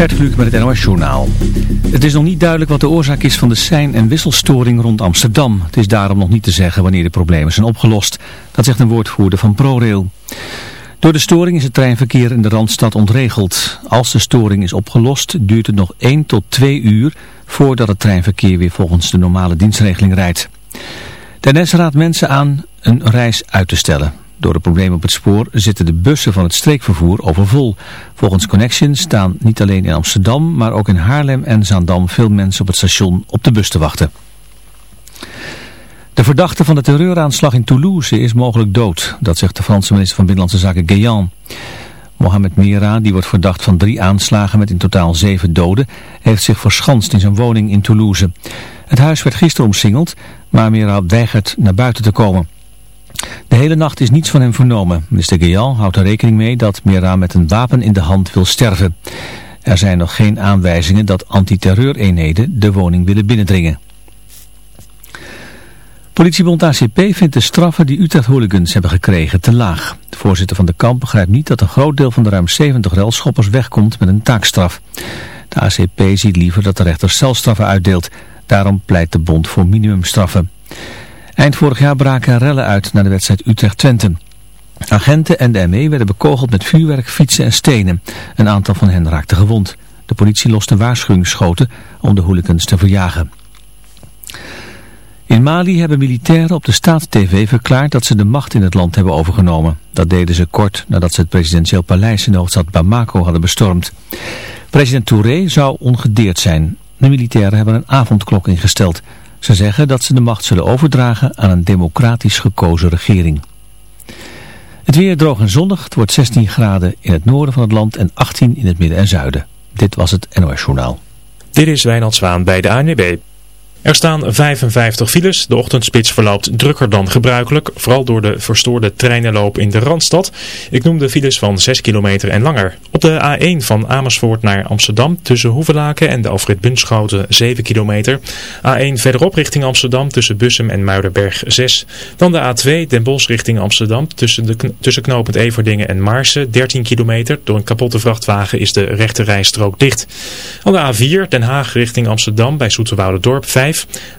Gert met het NOS Journaal. Het is nog niet duidelijk wat de oorzaak is van de sein- en wisselstoring rond Amsterdam. Het is daarom nog niet te zeggen wanneer de problemen zijn opgelost. Dat zegt een woordvoerder van ProRail. Door de storing is het treinverkeer in de Randstad ontregeld. Als de storing is opgelost duurt het nog 1 tot 2 uur voordat het treinverkeer weer volgens de normale dienstregeling rijdt. De NS raadt mensen aan een reis uit te stellen. Door de problemen op het spoor zitten de bussen van het streekvervoer overvol. Volgens Connection staan niet alleen in Amsterdam, maar ook in Haarlem en Zaandam veel mensen op het station op de bus te wachten. De verdachte van de terreuraanslag in Toulouse is mogelijk dood. Dat zegt de Franse minister van Binnenlandse Zaken Guéant. Mohamed Mira, die wordt verdacht van drie aanslagen met in totaal zeven doden, heeft zich verschanst in zijn woning in Toulouse. Het huis werd gisteren omsingeld, maar Mira weigert naar buiten te komen. De hele nacht is niets van hem vernomen. Minister Guéant houdt er rekening mee dat Mira met een wapen in de hand wil sterven. Er zijn nog geen aanwijzingen dat antiterreureenheden de woning willen binnendringen. Politiebond ACP vindt de straffen die Utrecht-hooligans hebben gekregen te laag. De voorzitter van de kamp begrijpt niet dat een groot deel van de ruim 70 relschoppers wegkomt met een taakstraf. De ACP ziet liever dat de rechter celstraffen uitdeelt. Daarom pleit de bond voor minimumstraffen. Eind vorig jaar braken rellen uit naar de wedstrijd Utrecht-Twente. Agenten en de ME werden bekogeld met vuurwerk, fietsen en stenen. Een aantal van hen raakte gewond. De politie loste waarschuwingsschoten om de hooligans te verjagen. In Mali hebben militairen op de staatstv verklaard dat ze de macht in het land hebben overgenomen. Dat deden ze kort nadat ze het presidentieel paleis in de hoofdstad Bamako hadden bestormd. President Touré zou ongedeerd zijn. De militairen hebben een avondklok ingesteld. Ze zeggen dat ze de macht zullen overdragen aan een democratisch gekozen regering. Het weer droog en zonnig. Het wordt 16 graden in het noorden van het land en 18 in het midden en zuiden. Dit was het NOS Journaal. Dit is Wijnand Zwaan bij de ANWB. Er staan 55 files. De ochtendspits verloopt drukker dan gebruikelijk, vooral door de verstoorde treinenloop in de Randstad. Ik noem de files van 6 kilometer en langer. Op de A1 van Amersfoort naar Amsterdam tussen Hoevelaken en de Alfred Bunschoten 7 kilometer. A1 verderop richting Amsterdam tussen Bussum en Muidenberg 6. Dan de A2 Den Bosch richting Amsterdam tussen, de, tussen knooppunt Everdingen en Maarsen 13 kilometer. Door een kapotte vrachtwagen is de rechte rijstrook dicht. Dan de A4 Den Haag richting Amsterdam bij Dorp 5.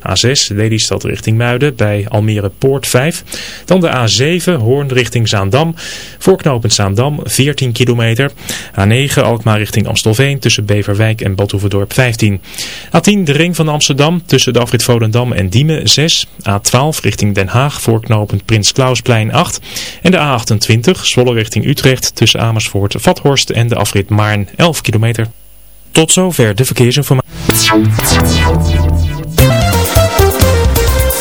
A6 Lelystad richting Muiden bij Almere Poort 5. Dan de A7 Hoorn richting Zaandam. Voorknopend Zaandam 14 kilometer. A9 Alkmaar richting Amstelveen tussen Beverwijk en Badhoevedorp 15. A10 de ring van Amsterdam tussen de afrit Volendam en Diemen 6. A12 richting Den Haag voorknopend Prins Klausplein 8. En de A28 Zwolle richting Utrecht tussen Amersfoort, Vathorst en de afrit Maarn 11 kilometer. Tot zover de verkeersinformatie.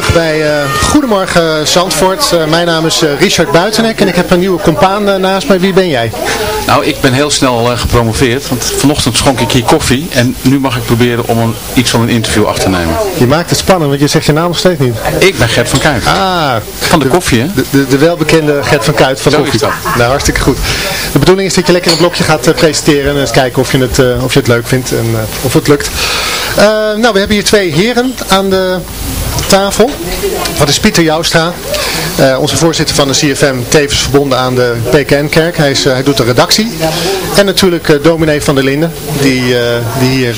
Terug bij uh, Goedemorgen Zandvoort. Uh, mijn naam is uh, Richard Buitenek en ik heb een nieuwe compaan naast mij. Wie ben jij? Nou, ik ben heel snel gepromoveerd, want vanochtend schonk ik hier koffie en nu mag ik proberen om een, iets van een interview af te nemen. Je maakt het spannend, want je zegt je naam nog steeds niet. Ik ben Gert van Kuit. Ah. Van de, koffie, hè? De, de, de, welbekende Gert van Kuit van de Zo koffie. Is dat. Nou, hartstikke goed. De bedoeling is dat je lekker een blokje gaat presenteren en eens kijken of je het, of je het leuk vindt en of het lukt. nou, we hebben hier twee heren aan de tafel. Dat is Pieter Joustra, uh, onze voorzitter van de CFM, tevens verbonden aan de PKN-kerk. Hij, uh, hij doet de redactie. En natuurlijk uh, dominee van der Linden, die, die hier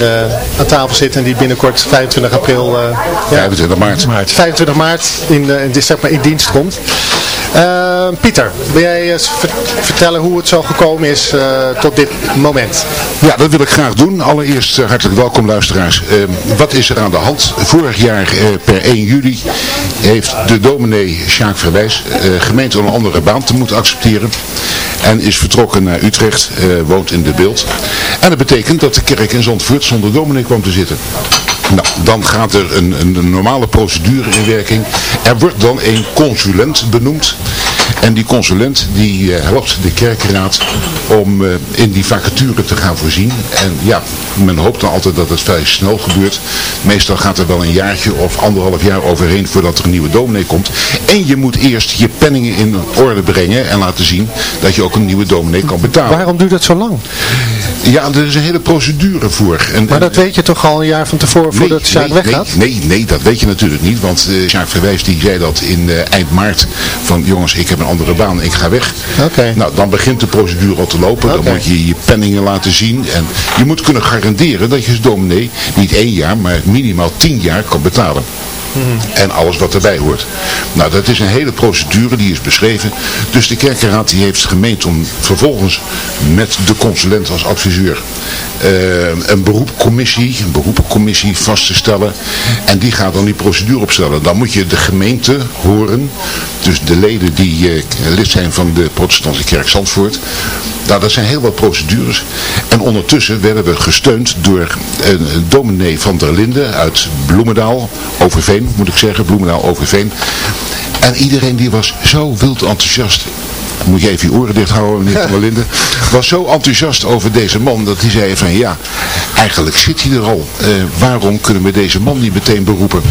aan tafel zit en die binnenkort 25 april... Ja, 25 maart. 25 maart in, in, zeg maar in dienst komt. Pieter, wil jij eens vertellen hoe het zo gekomen is tot dit moment? Ja, dat wil ik graag doen. Allereerst hartelijk welkom luisteraars. wat is er aan de hand? Vorig jaar per 1 juli heeft de dominee Sjaak Verwijs gemeente een andere baan te moeten accepteren. En is vertrokken naar Utrecht, woont in de beeld. En dat betekent dat de kerk in Zandvoort zonder dominee kwam te zitten. Nou, dan gaat er een, een, normale procedure in werking. Er wordt dan een consulent benoemd. En die consulent die uh, helpt de kerkraad om uh, in die vacature te gaan voorzien. En ja, men hoopt dan altijd dat het vrij snel gebeurt. Meestal gaat er wel een jaartje of anderhalf jaar overheen voordat er een nieuwe dominee komt. En je moet eerst je penningen in orde brengen en laten zien dat je ook een nieuwe dominee kan betalen. Waarom duurt dat zo lang? Ja, er is een hele procedure voor. En, maar dat en, weet je toch al een jaar van tevoren voordat nee, Sjaak nee, weggaat? Nee, nee, nee, dat weet je natuurlijk niet. Want uh, Sjaak Verwijs die zei dat in uh, eind maart van jongens, ik heb een andere baan, ik ga weg. Okay. Nou, dan begint de procedure al te lopen. Okay. Dan moet je je penningen laten zien. En je moet kunnen garanderen dat je als dominee niet één jaar, maar minimaal tien jaar kan betalen. En alles wat erbij hoort. Nou, dat is een hele procedure die is beschreven. Dus de kerkenraad die heeft gemeend om vervolgens met de consulent als adviseur uh, een beroepcommissie, een beroepencommissie vast te stellen. En die gaat dan die procedure opstellen. Dan moet je de gemeente horen. Dus de leden die uh, lid zijn van de protestantse kerk Zandvoort. Nou, dat zijn heel wat procedures. En ondertussen werden we gesteund door een dominee van der Linden uit Bloemendaal, Overveen moet ik zeggen, Bloemendaal, Overveen. En iedereen die was zo wild enthousiast moet je even je oren dicht houden, meneer Van der Linden, was zo enthousiast over deze man dat hij zei van ja, eigenlijk zit hij er al. Uh, waarom kunnen we deze man niet meteen beroepen?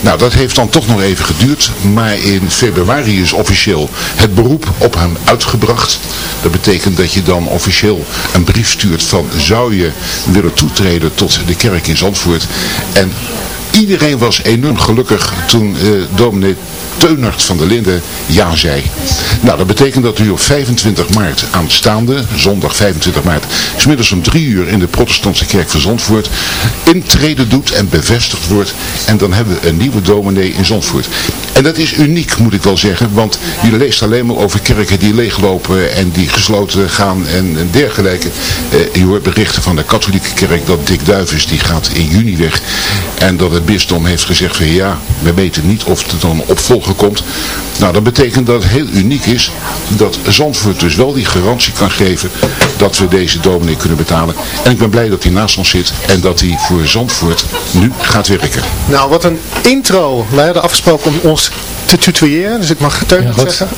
Nou, dat heeft dan toch nog even geduurd, maar in februari is officieel het beroep op hem uitgebracht. Dat betekent dat je dan officieel een brief stuurt van zou je willen toetreden tot de kerk in Zandvoort. En iedereen was enorm gelukkig toen uh, dominee Teunert van der Linden ja zei. Nou, dat betekent dat u op 25 maart aanstaande, zondag 25 maart, smiddags om drie uur in de protestantse kerk van Zandvoort, intreden doet en bevestigd wordt. En dan hebben we een nieuwe dominee in Zandvoort. En dat is uniek, moet ik wel zeggen, want je leest alleen maar over kerken die leeglopen en die gesloten gaan en, dergelijke. Eh, je hoort berichten van de katholieke kerk dat Dick Duivens, die gaat in juni weg. En dat het bisdom heeft gezegd van ja, we weten niet of er dan opvolger komt. Nou, dat betekent dat het heel uniek is dat Zandvoort dus wel die garantie kan geven dat we deze dominee kunnen betalen. En ik ben blij dat hij naast ons zit en dat hij voor Zandvoort nu gaat werken. Nou, wat een intro. Wij hadden afgesproken om ons te tutoyeren, dus ik mag ja, zeggen.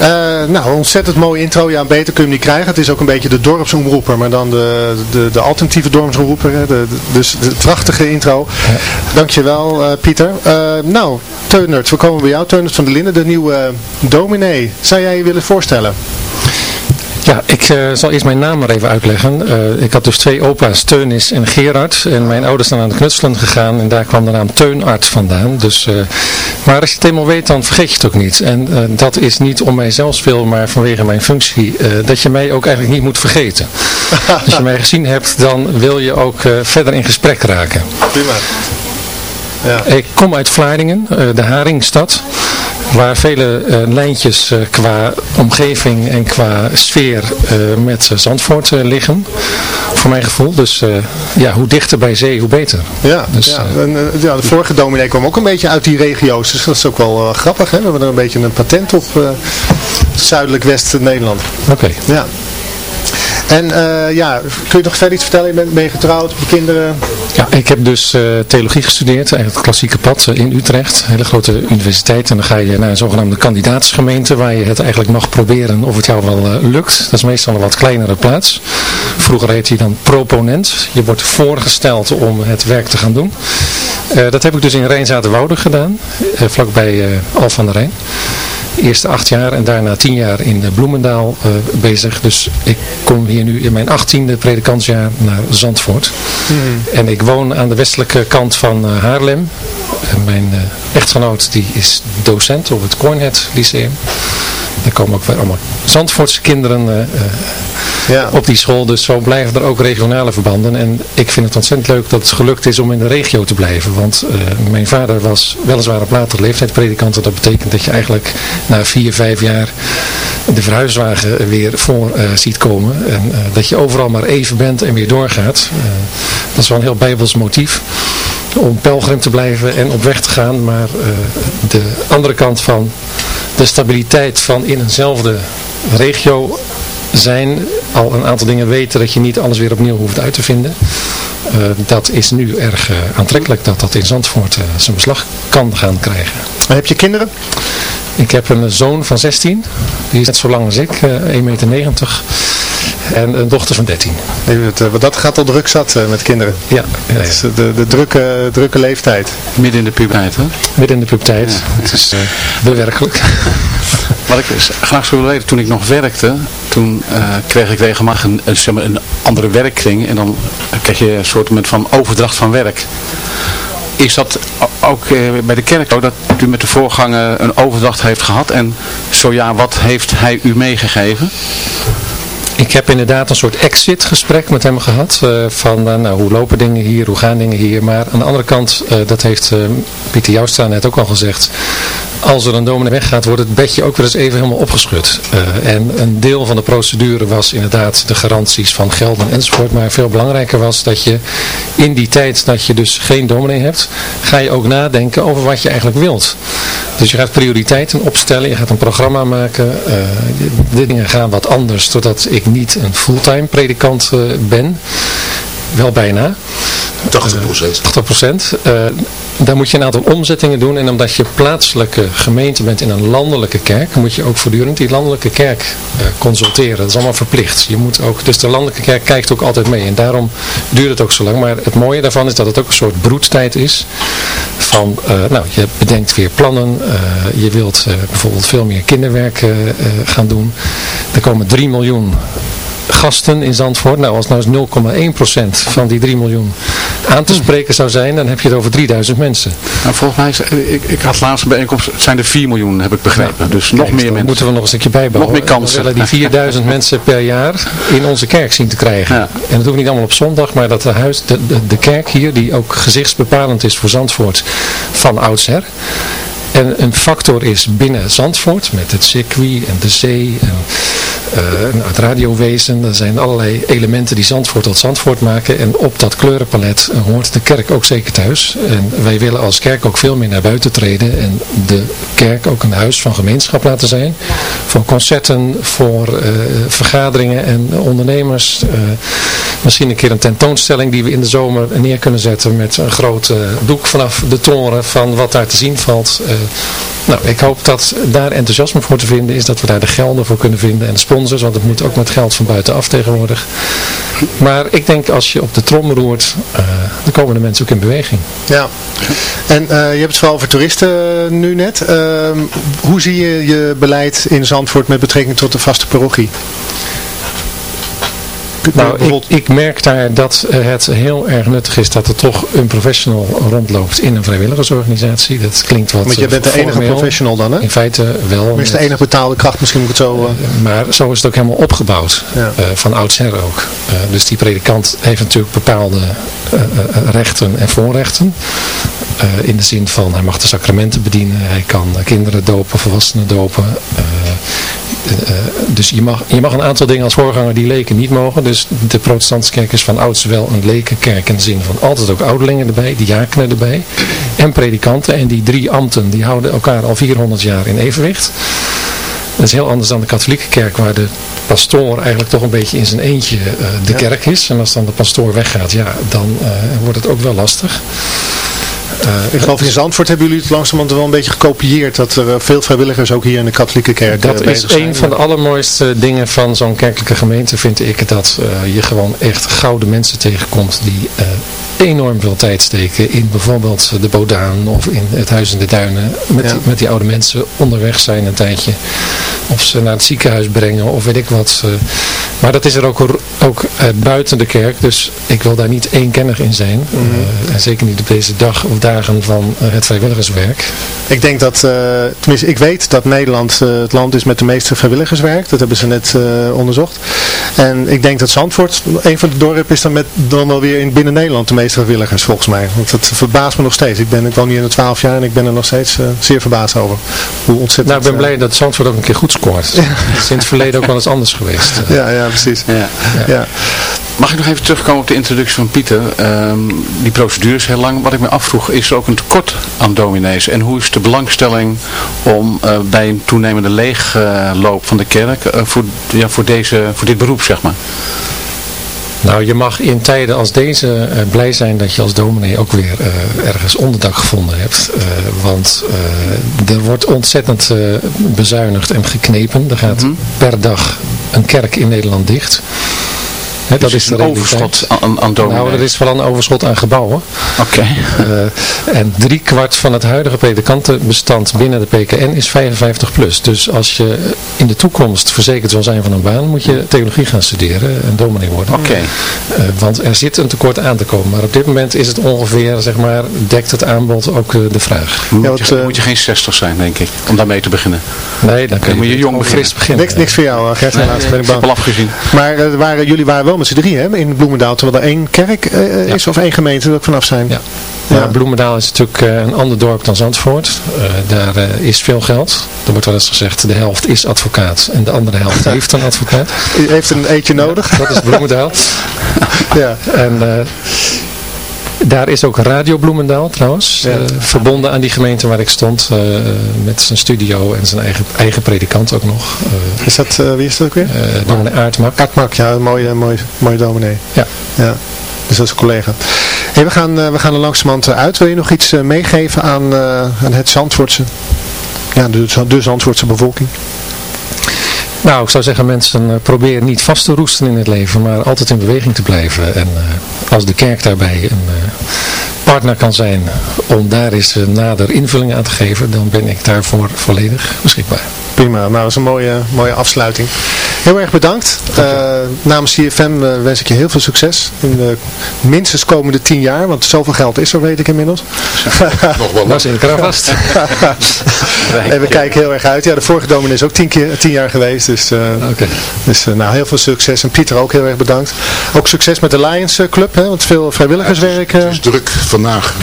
Uh, nou, ontzettend mooie intro. Ja, beter kun je hem niet krijgen. Het is ook een beetje de dorpsomroeper, maar dan de, de, de alternatieve dorpsomroeper. Hè. De, de, dus de prachtige intro. Ja. Dankjewel, uh, Pieter. Uh, nou, Teunert, we komen bij jou. Teunert van der Linden, de nieuwe dominee. Zou jij je willen voorstellen? Ja, ik uh, zal eerst mijn naam maar even uitleggen. Uh, ik had dus twee opa's, Teunis en Gerard. En mijn ouders zijn aan het knutselen gegaan en daar kwam de naam Teunart vandaan. Dus, uh, maar als je het eenmaal weet, dan vergeet je het ook niet. En dat is niet om mijzelf speel, maar vanwege mijn functie. dat je mij ook eigenlijk niet moet vergeten. als je mij gezien hebt, dan wil je ook verder in gesprek raken. Prima. Ja. Ik kom uit Vlaardingen, de Haringstad waar vele uh, lijntjes uh, qua omgeving en qua sfeer uh, met Zandvoort liggen. Voor mijn gevoel. Dus ja, hoe dichter bij zee, hoe beter. Ja, dus, ja. En, ja de vorige dominee kwam ook een beetje uit die regio's. Dus dat is ook wel grappig. Hè? We hebben er een beetje een patent op zuidelijk West-Nederland. Oké. Okay. Ja. En ja, kun je nog verder iets vertellen? Je bent, ben je getrouwd, je kinderen? Ja, ik heb dus theologie gestudeerd, eigenlijk het klassieke pad in Utrecht. Hele grote universiteit. En dan ga je naar een zogenaamde kandidaatsgemeente waar je het eigenlijk mag proberen of het jou wel lukt. Dat is meestal een wat kleinere plaats. Vroeger heet hij dan proponent. Je wordt voorgesteld om het werk te gaan doen. dat heb ik dus in Rijnzaterwoude gedaan, vlakbij uh, Al van der Rijn eerste acht jaar en daarna tien jaar in Bloemendaal uh, bezig. Dus ik kom hier nu in mijn achttiende predikantsjaar naar Zandvoort. Hmm. En ik woon aan de westelijke kant van uh, Haarlem. En mijn echtgenoot die is docent op het Cornhead Lyceum. Daar komen ook weer allemaal Zandvoortse kinderen ja. op die school. Dus zo blijven er ook regionale verbanden. En ik vind het ontzettend leuk dat het gelukt is om in de regio te blijven. Want mijn vader was weliswaar op latere leeftijd predikant. En dat betekent dat je eigenlijk na vier, vijf jaar de verhuiswagen weer voor uh, ziet komen. En dat je overal maar even bent en weer doorgaat. Dat is wel een heel bijbels motief. Om pelgrim te blijven en op weg te gaan. Maar de andere kant van de stabiliteit van in eenzelfde regio zijn. Al een aantal dingen weten dat je niet alles weer opnieuw hoeft uit te vinden. dat is nu erg aantrekkelijk dat dat in Zandvoort zijn beslag kan gaan krijgen. heb je kinderen? Ik heb een zoon van 16, die is net zo lang als ik, 1,90 eh, meter. En een dochter van 13. Eh, dat gaat al druk zat eh, met kinderen. Ja. ja, Het is de, de drukke, drukke leeftijd. Midden in de puberteit, hè? Midden in de puberteit. Het is uh, bewerkelijk. Wat ik graag zou willen weten, toen ik nog werkte, toen kreeg ik regelmatig een, een, zeg maar, een andere werkkring. En dan kreeg je een soort van overdracht van werk. Is dat ook eh, bij de kerk ook dat u met de voorganger een overdracht heeft gehad? En zo ja, wat heeft hij u meegegeven? Ik heb inderdaad een soort exit gesprek met hem gehad. Uh, van uh, nou, hoe lopen dingen hier, hoe gaan dingen hier. Maar aan de andere kant, uh, dat heeft Pieter Joustra net ook al gezegd als er een dominee weggaat, wordt het bedje ook weer eens even helemaal opgeschud. Uh, en een deel van de procedure was inderdaad de garanties van gelden enzovoort. Maar veel belangrijker was dat je in die tijd dat je dus geen dominee hebt, ga je ook nadenken over wat je eigenlijk wilt. Dus je gaat prioriteiten opstellen, je gaat een programma maken. Uh, de dingen gaan wat anders, doordat ik niet een fulltime predikant uh, ben. Wel bijna. 80 procent. 80 procent. Uh, daar moet je een aantal omzettingen doen. En omdat je plaatselijke gemeente bent in een landelijke kerk, moet je ook voortdurend die landelijke kerk uh, consulteren. Dat is allemaal verplicht. Je moet ook, dus de landelijke kerk kijkt ook altijd mee. En daarom duurt het ook zo lang. Maar het mooie daarvan is dat het ook een soort broedtijd is. Van, uh, nou, je bedenkt weer plannen. je wilt bijvoorbeeld veel meer kinderwerk gaan doen. Er komen 3 miljoen gasten in Zandvoort. Nou, als nou eens 0,1% van die 3 miljoen aan te spreken zou zijn, dan heb je het over 3000 mensen. Nou, volgens mij, ik, ik had laatste bijeenkomst, het zijn er 4 miljoen, heb ik begrepen. dus nog meer mensen. moeten we nog een stukje bijbouwen. Nog meer kansen. We willen die 4000 mensen per jaar in onze kerk zien te krijgen. Ja. En dat hoeft niet allemaal op zondag, maar dat de, huis, de, de, de kerk hier, die ook gezichtsbepalend is voor Zandvoort van oudsher, en een factor is binnen Zandvoort met het circuit en de zee en uh, het radiowezen. Er zijn allerlei elementen die Zandvoort tot Zandvoort maken. En op dat kleurenpalet hoort de kerk ook zeker thuis. En wij willen als kerk ook veel meer naar buiten treden. En de kerk ook een huis van gemeenschap laten zijn. Voor concerten, voor uh, vergaderingen en ondernemers. Misschien een keer een tentoonstelling die we in de zomer neer kunnen zetten. Met een groot doek vanaf de toren van wat daar te zien valt. nou, ik hoop dat daar enthousiasme voor te vinden is. Dat we daar de gelden voor kunnen vinden en de sponsors. Want het moet ook met geld van buitenaf tegenwoordig. Maar ik denk als je op de trom roert, uh, dan komen de mensen ook in beweging. Ja. En uh, je hebt het vooral over toeristen nu net. Uh, hoe zie je je beleid in Zandvoort met betrekking tot de vaste parochie? Nou, ik, ik, merk daar dat het heel erg nuttig is dat er toch een professional rondloopt in een vrijwilligersorganisatie. Dat klinkt wat Want je bent de enige professional dan, hè? In feite wel. Maar is de enige betaalde kracht, misschien moet ik het zo... Uh... maar zo is het ook helemaal opgebouwd. Ja. Uh, van oudsher ook. Uh, dus die predikant heeft natuurlijk bepaalde rechten en voorrechten. in de zin van, hij mag de sacramenten bedienen. Hij kan kinderen dopen, volwassenen dopen. Dus je mag, je mag een aantal dingen als voorganger die leken niet mogen. Dus de protestantse kerk is van ouds wel een lekenkerk in de zin van altijd ook ouderlingen erbij, diakenen erbij en predikanten. En die drie ambten die houden elkaar al 400 jaar in evenwicht. Dat is heel anders dan de katholieke kerk waar de pastoor eigenlijk toch een beetje in zijn eentje de kerk is. En als dan de pastoor weggaat, ja, dan wordt het ook wel lastig. Uh, ik geloof in Zandvoort hebben jullie het langzamerhand wel een beetje gekopieerd. Dat er veel vrijwilligers ook hier in de katholieke kerk Dat is een van de allermooiste dingen van zo'n kerkelijke gemeente vind ik. Dat je gewoon echt gouden mensen tegenkomt die enorm veel tijd steken in bijvoorbeeld de Bodaan of in het Huis in de Duinen. Met, die, met die oude mensen onderweg zijn een tijdje. Of ze naar het ziekenhuis brengen of weet ik wat. maar dat is er ook, ook buiten de kerk. Dus ik wil daar niet één kenner in zijn. Mm -hmm. en zeker niet op deze dag of dagen van het vrijwilligerswerk. Ik denk dat, tenminste ik weet dat Nederland het land is met de meeste vrijwilligerswerk. Dat hebben ze net onderzocht. En ik denk dat Zandvoort een van de dorpen is dan, met, dan wel weer in binnen Nederland de meeste vrijwilligers volgens mij. Want het verbaast me nog steeds. Ik, ben, ik woon hier in de 12 jaar en ik ben er nog steeds uh, zeer verbaasd over. Hoe ontzettend... Nou, ik ben blij dat Zandvoort ook een keer goed scoort. Ja. Het is in het verleden ook wel eens anders geweest. Ja, ja precies. Ja. ja. Mag ik nog even terugkomen op de introductie van Pieter? Um, die procedure is heel lang. Wat ik me afvroeg, is er ook een tekort aan dominees? En hoe is de belangstelling om uh, bij een toenemende leegloop van de kerk uh, voor, ja, voor, deze, voor dit beroep, zeg maar? Nou, je mag in tijden als deze uh, blij zijn dat je als dominee ook weer uh, ergens onderdak gevonden hebt. Uh, want er wordt ontzettend bezuinigd en geknepen. Er gaat mm -hmm. per dag een kerk in Nederland dicht. He, dat dus is, een overschot aan, aan dominee? Nou, er is vooral een overschot aan gebouwen. Oké. Okay. uh, en drie kwart van het huidige predikantenbestand binnen de PKN is 55 plus. Dus als je in de toekomst verzekerd wil zijn van een baan, moet je theologie gaan studeren en dominee worden. Oké. Okay. Uh, want er zit een tekort aan te komen. Maar op dit moment is het ongeveer, zeg maar, dekt het aanbod ook uh, de vraag. Moet, ja, wat, je, moet je geen 60 zijn, denk ik, om daarmee te beginnen. Nee, dan kun je, moet je jong beginnen. beginnen. Niks, niks voor jou, Gert. Nee, helaas ben ik bang. al afgezien. Maar waren, jullie waren wel met z'n hè, in Bloemendaal, terwijl er één kerk uh, ja. is of één gemeente ook vanaf zijn. Ja. Ja. Bloemendaal is natuurlijk uh, een ander dorp dan Zandvoort. Daar is veel geld. Er wordt wel eens gezegd, de helft is advocaat en de andere helft heeft een advocaat. U heeft een eetje nodig. Dat is Bloemendaal. ja. En daar is ook Radio Bloemendaal trouwens, ja. uh, verbonden aan die gemeente waar ik stond, uh, met zijn studio en zijn eigen, eigen predikant ook nog. Uh, is dat, wie is dat ook weer? dominee Aardmak. Aardmak, ja, een mooie, mooie, mooie dominee. Ja. ja. Dus dat is een collega. Hey, we, gaan, we gaan er langzamerhand uit. Wil je nog iets meegeven aan, aan het Zandvoortse, ja, de, de Zandvoortse bevolking? Nou, ik zou zeggen mensen uh, probeer niet vast te roesten in het leven, maar altijd in beweging te blijven. En uh, als de kerk daarbij een uh, partner kan zijn om daar eens nader invulling aan te geven, dan ben ik daarvoor volledig beschikbaar. Prima, nou dat is een mooie, mooie afsluiting. Heel erg bedankt. Uh, namens CFM uh, wens ik je heel veel succes in de minstens komende tien jaar, want zoveel geld is er weet ik inmiddels. Nog wel. Is in de vast. en we kijken heel erg uit. Ja, de vorige dominee is ook tien, keer, tien jaar geweest, dus, uh, okay. dus nou, heel veel succes. En Pieter ook heel erg bedankt. Ook succes met de Lions Club, hè, want veel vrijwilligerswerk. Ja, het, is, het, is, druk vandaag.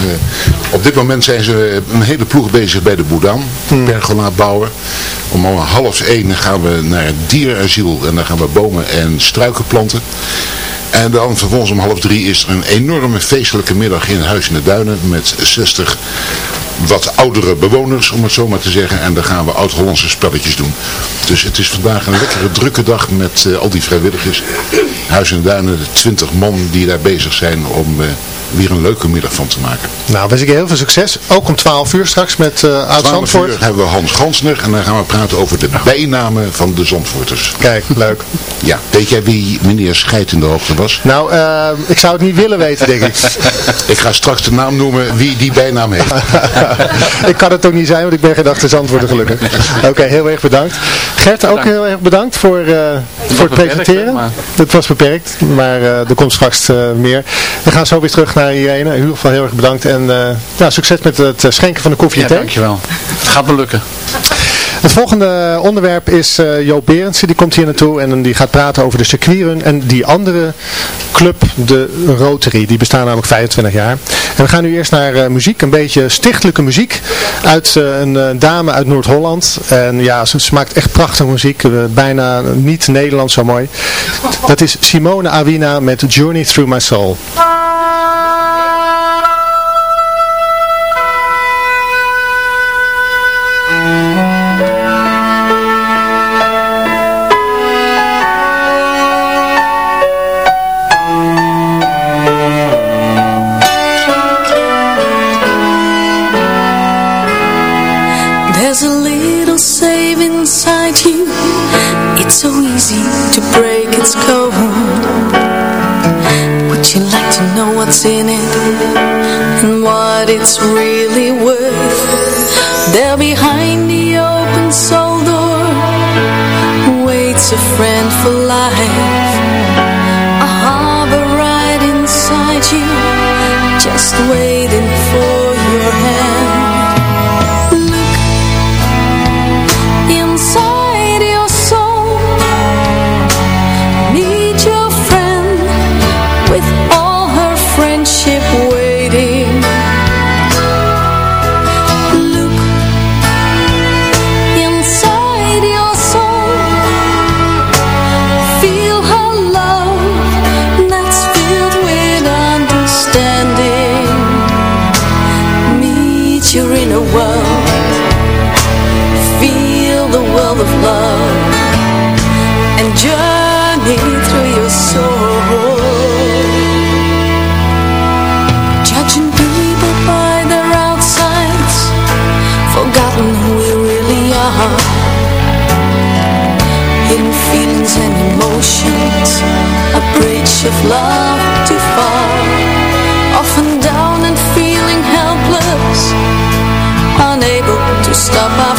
op dit moment zijn ze een hele ploeg bezig bij de Boedan, hmm. pergola bouwen. Om om half één gaan we naar het dierenasiel en dan gaan we bomen en struiken planten. En dan vervolgens om half drie is er een enorme feestelijke middag in Huis in de Duinen met 60 wat oudere bewoners, om het zo maar te zeggen. En dan gaan we oud-Hollandse spelletjes doen. Dus het is vandaag een lekkere drukke dag met uh, al die vrijwilligers. Huis in de Duinen, de 20 man die daar bezig zijn om... Uh, weer een leuke middag van te maken. Nou, wens ik je heel veel succes. Ook om 12 uur straks met uh, Oud Zandvoort. uur hebben we Hans Gansner en dan gaan we praten over de bijnamen van de Zandvoorters. Kijk, leuk. ja, weet jij wie meneer Scheid in de hoogte was? Nou, uh, ik zou het niet willen weten, denk ik. ik ga straks de naam noemen wie die bijnaam heeft. ik kan het ook niet zijn, want ik ben geen achter Zandvoorten gelukkig. Oké, okay, heel erg bedankt. Gert, ook heel erg bedankt voor, uh, voor het presenteren. Maar... Het was beperkt, maar er komt straks meer. We gaan zo weer terug naar Irene. In ieder geval heel erg bedankt en ja, succes met het schenken van de koffie ja, dankjewel. Het gaat me lukken. Het volgende onderwerp is uh, Joop Berendsen, die komt hier naartoe en die gaat praten over de circuitrun en die andere club, de Rotary. Die bestaan namelijk 25 jaar. En we gaan nu eerst naar uh, muziek, een beetje stichtelijke muziek uit uh, een dame uit Noord-Holland. En ja, ze, ze, maakt echt prachtige muziek, bijna niet Nederlands zo mooi. Dat is Simone Awina met Journey Through My Soul. Its code Would you like to know what's in it And what it's really worth? There behind the open soul door Waits a friend for life. A harbor right inside you Just waiting for your hand stop our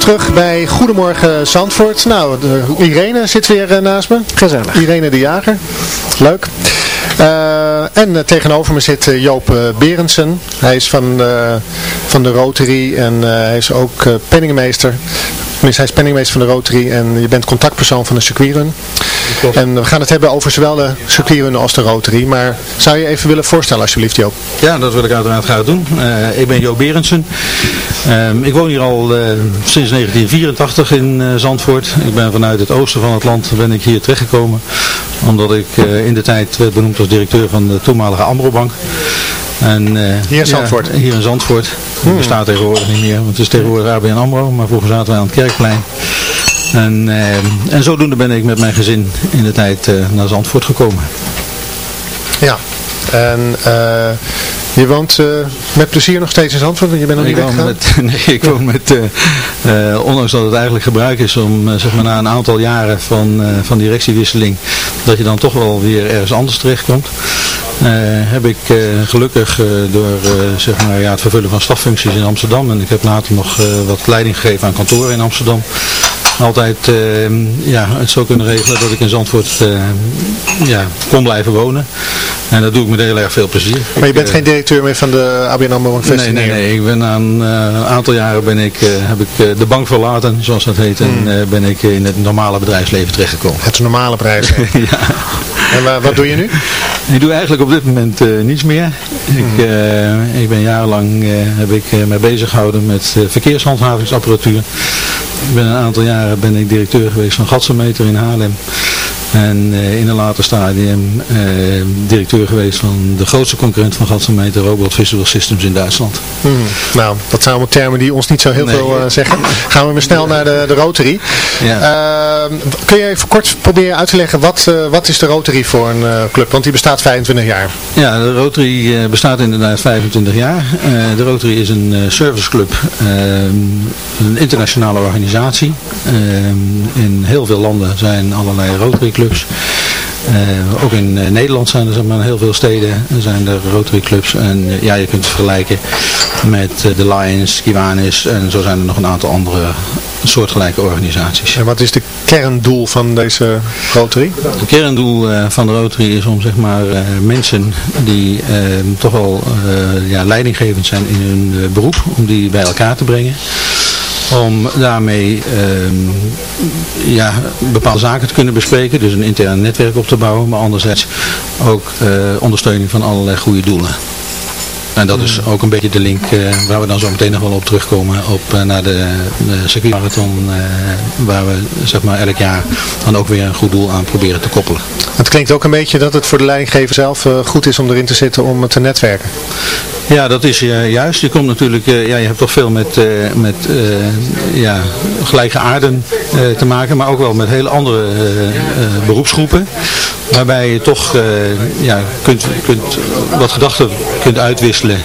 terug bij Goedemorgen Zandvoort. Nou, de- Irene zit weer eh, naast me. Gezellig. Irene de Jager. Leuk. Eh, en eh, tegenover me zit Joop Berendsen. Hij is van, van de Rotary en hij is ook penningmeester. Tenminste, hij is penningmeester van de Rotary en je bent contactpersoon van de circuitrun. En we gaan het hebben over zowel de circuitrun als de Rotary. Maar zou je even willen voorstellen alsjeblieft Joop? Ja, dat wil ik uiteraard graag doen. Eh, ik ben Jo Berendsen. Ehm, ik woon hier al eh, sinds 1984 in eh, Zandvoort. Ik ben vanuit het oosten van het land ben ik hier terechtgekomen. Omdat ik in de tijd werd benoemd als directeur van de toenmalige Ambrobank. En, eh, Hier in Zandvoort? Ja, hier in Zandvoort. Het bestaat tegenwoordig niet meer, want het is tegenwoordig ABN AMRO. Maar vroeger zaten wij aan het Kerkplein. En, eh, en zodoende ben ik met mijn gezin in de tijd eh, naar Zandvoort gekomen. Ja. En je woont met plezier nog steeds in Zandvoort, want je bent nog niet Ik weggegaan? met, nee, ik woon met, ondanks dat het eigenlijk gebruik is om zeg maar na een aantal jaren van, van directiewisseling, dat je dan toch wel weer ergens anders terechtkomt. Heb ik eh, gelukkig eh, door eh, zeg maar, ja, het vervullen van staffuncties in Amsterdam en ik heb later nog eh, wat leiding gegeven aan kantoren in Amsterdam. Altijd ja, het zo kunnen regelen dat ik in Zandvoort ja, kon blijven wonen. En dat doe ik met heel erg veel plezier. Maar je bent geen directeur meer van de ABN AMRO Bank Nee, nee, nee. Ik ben aan een aantal jaren ben ik, heb ik de bank verlaten, zoals dat heet. En hmm. ben ik in het normale bedrijfsleven terechtgekomen. Het normale bedrijfsleven? ja. En wat doe je nu? Ik doe eigenlijk op dit moment niets meer. Ik, hmm. ik ben jarenlang heb ik mij bezig gehouden met verkeershandhavingsapparatuur. Ik ben een aantal jaren ben ik directeur geweest van Gatsenmeter in Haarlem. En uh, in een later stadium uh, directeur geweest van de grootste concurrent van Gatsenmeter, Robot Visual Systems in Duitsland. Hmm. Nou, dat zijn allemaal termen die ons niet zo heel veel uh, zeggen. Gaan we maar snel naar de, de Rotary. Ja. Ehm, kun je even kort proberen uit te leggen, wat, wat is de Rotary voor een club? Want die bestaat 25 jaar. Ja, de Rotary bestaat inderdaad 25 jaar. de Rotary is een serviceclub, ehm, een internationale organisatie. Ehm, in heel veel landen zijn allerlei Rotary Uh, ook in uh, Nederland zijn er zeg maar, heel veel steden zijn er Rotary clubs. En uh, ja, je kunt het vergelijken met de Lions, Kiwanis en zo zijn er nog een aantal andere soortgelijke organisaties. En wat is de kerndoel van deze Rotary? Het kerndoel van de Rotary is om zeg maar mensen die toch wel ja, leidinggevend zijn in hun beroep, om die bij elkaar te brengen om daarmee um, ja, bepaalde zaken te kunnen bespreken, dus een intern netwerk op te bouwen, maar anderzijds ook uh, ondersteuning van allerlei goede doelen. En dat is ook een beetje de link uh, waar we dan zo meteen nog wel op terugkomen op, uh, naar de, de circuitmarathon uh, waar we zeg maar elk jaar dan ook weer een goed doel aan proberen te koppelen. Het klinkt ook een beetje dat het voor de leidinggever zelf goed is om erin te zitten om te netwerken. Ja, dat is juist. Je komt natuurlijk, ja, je hebt toch veel met, met ja, gelijke aarden te maken, maar ook wel met hele andere beroepsgroepen. Waarbij je toch ja, kunt, kunt, wat gedachten kunt uitwisselen.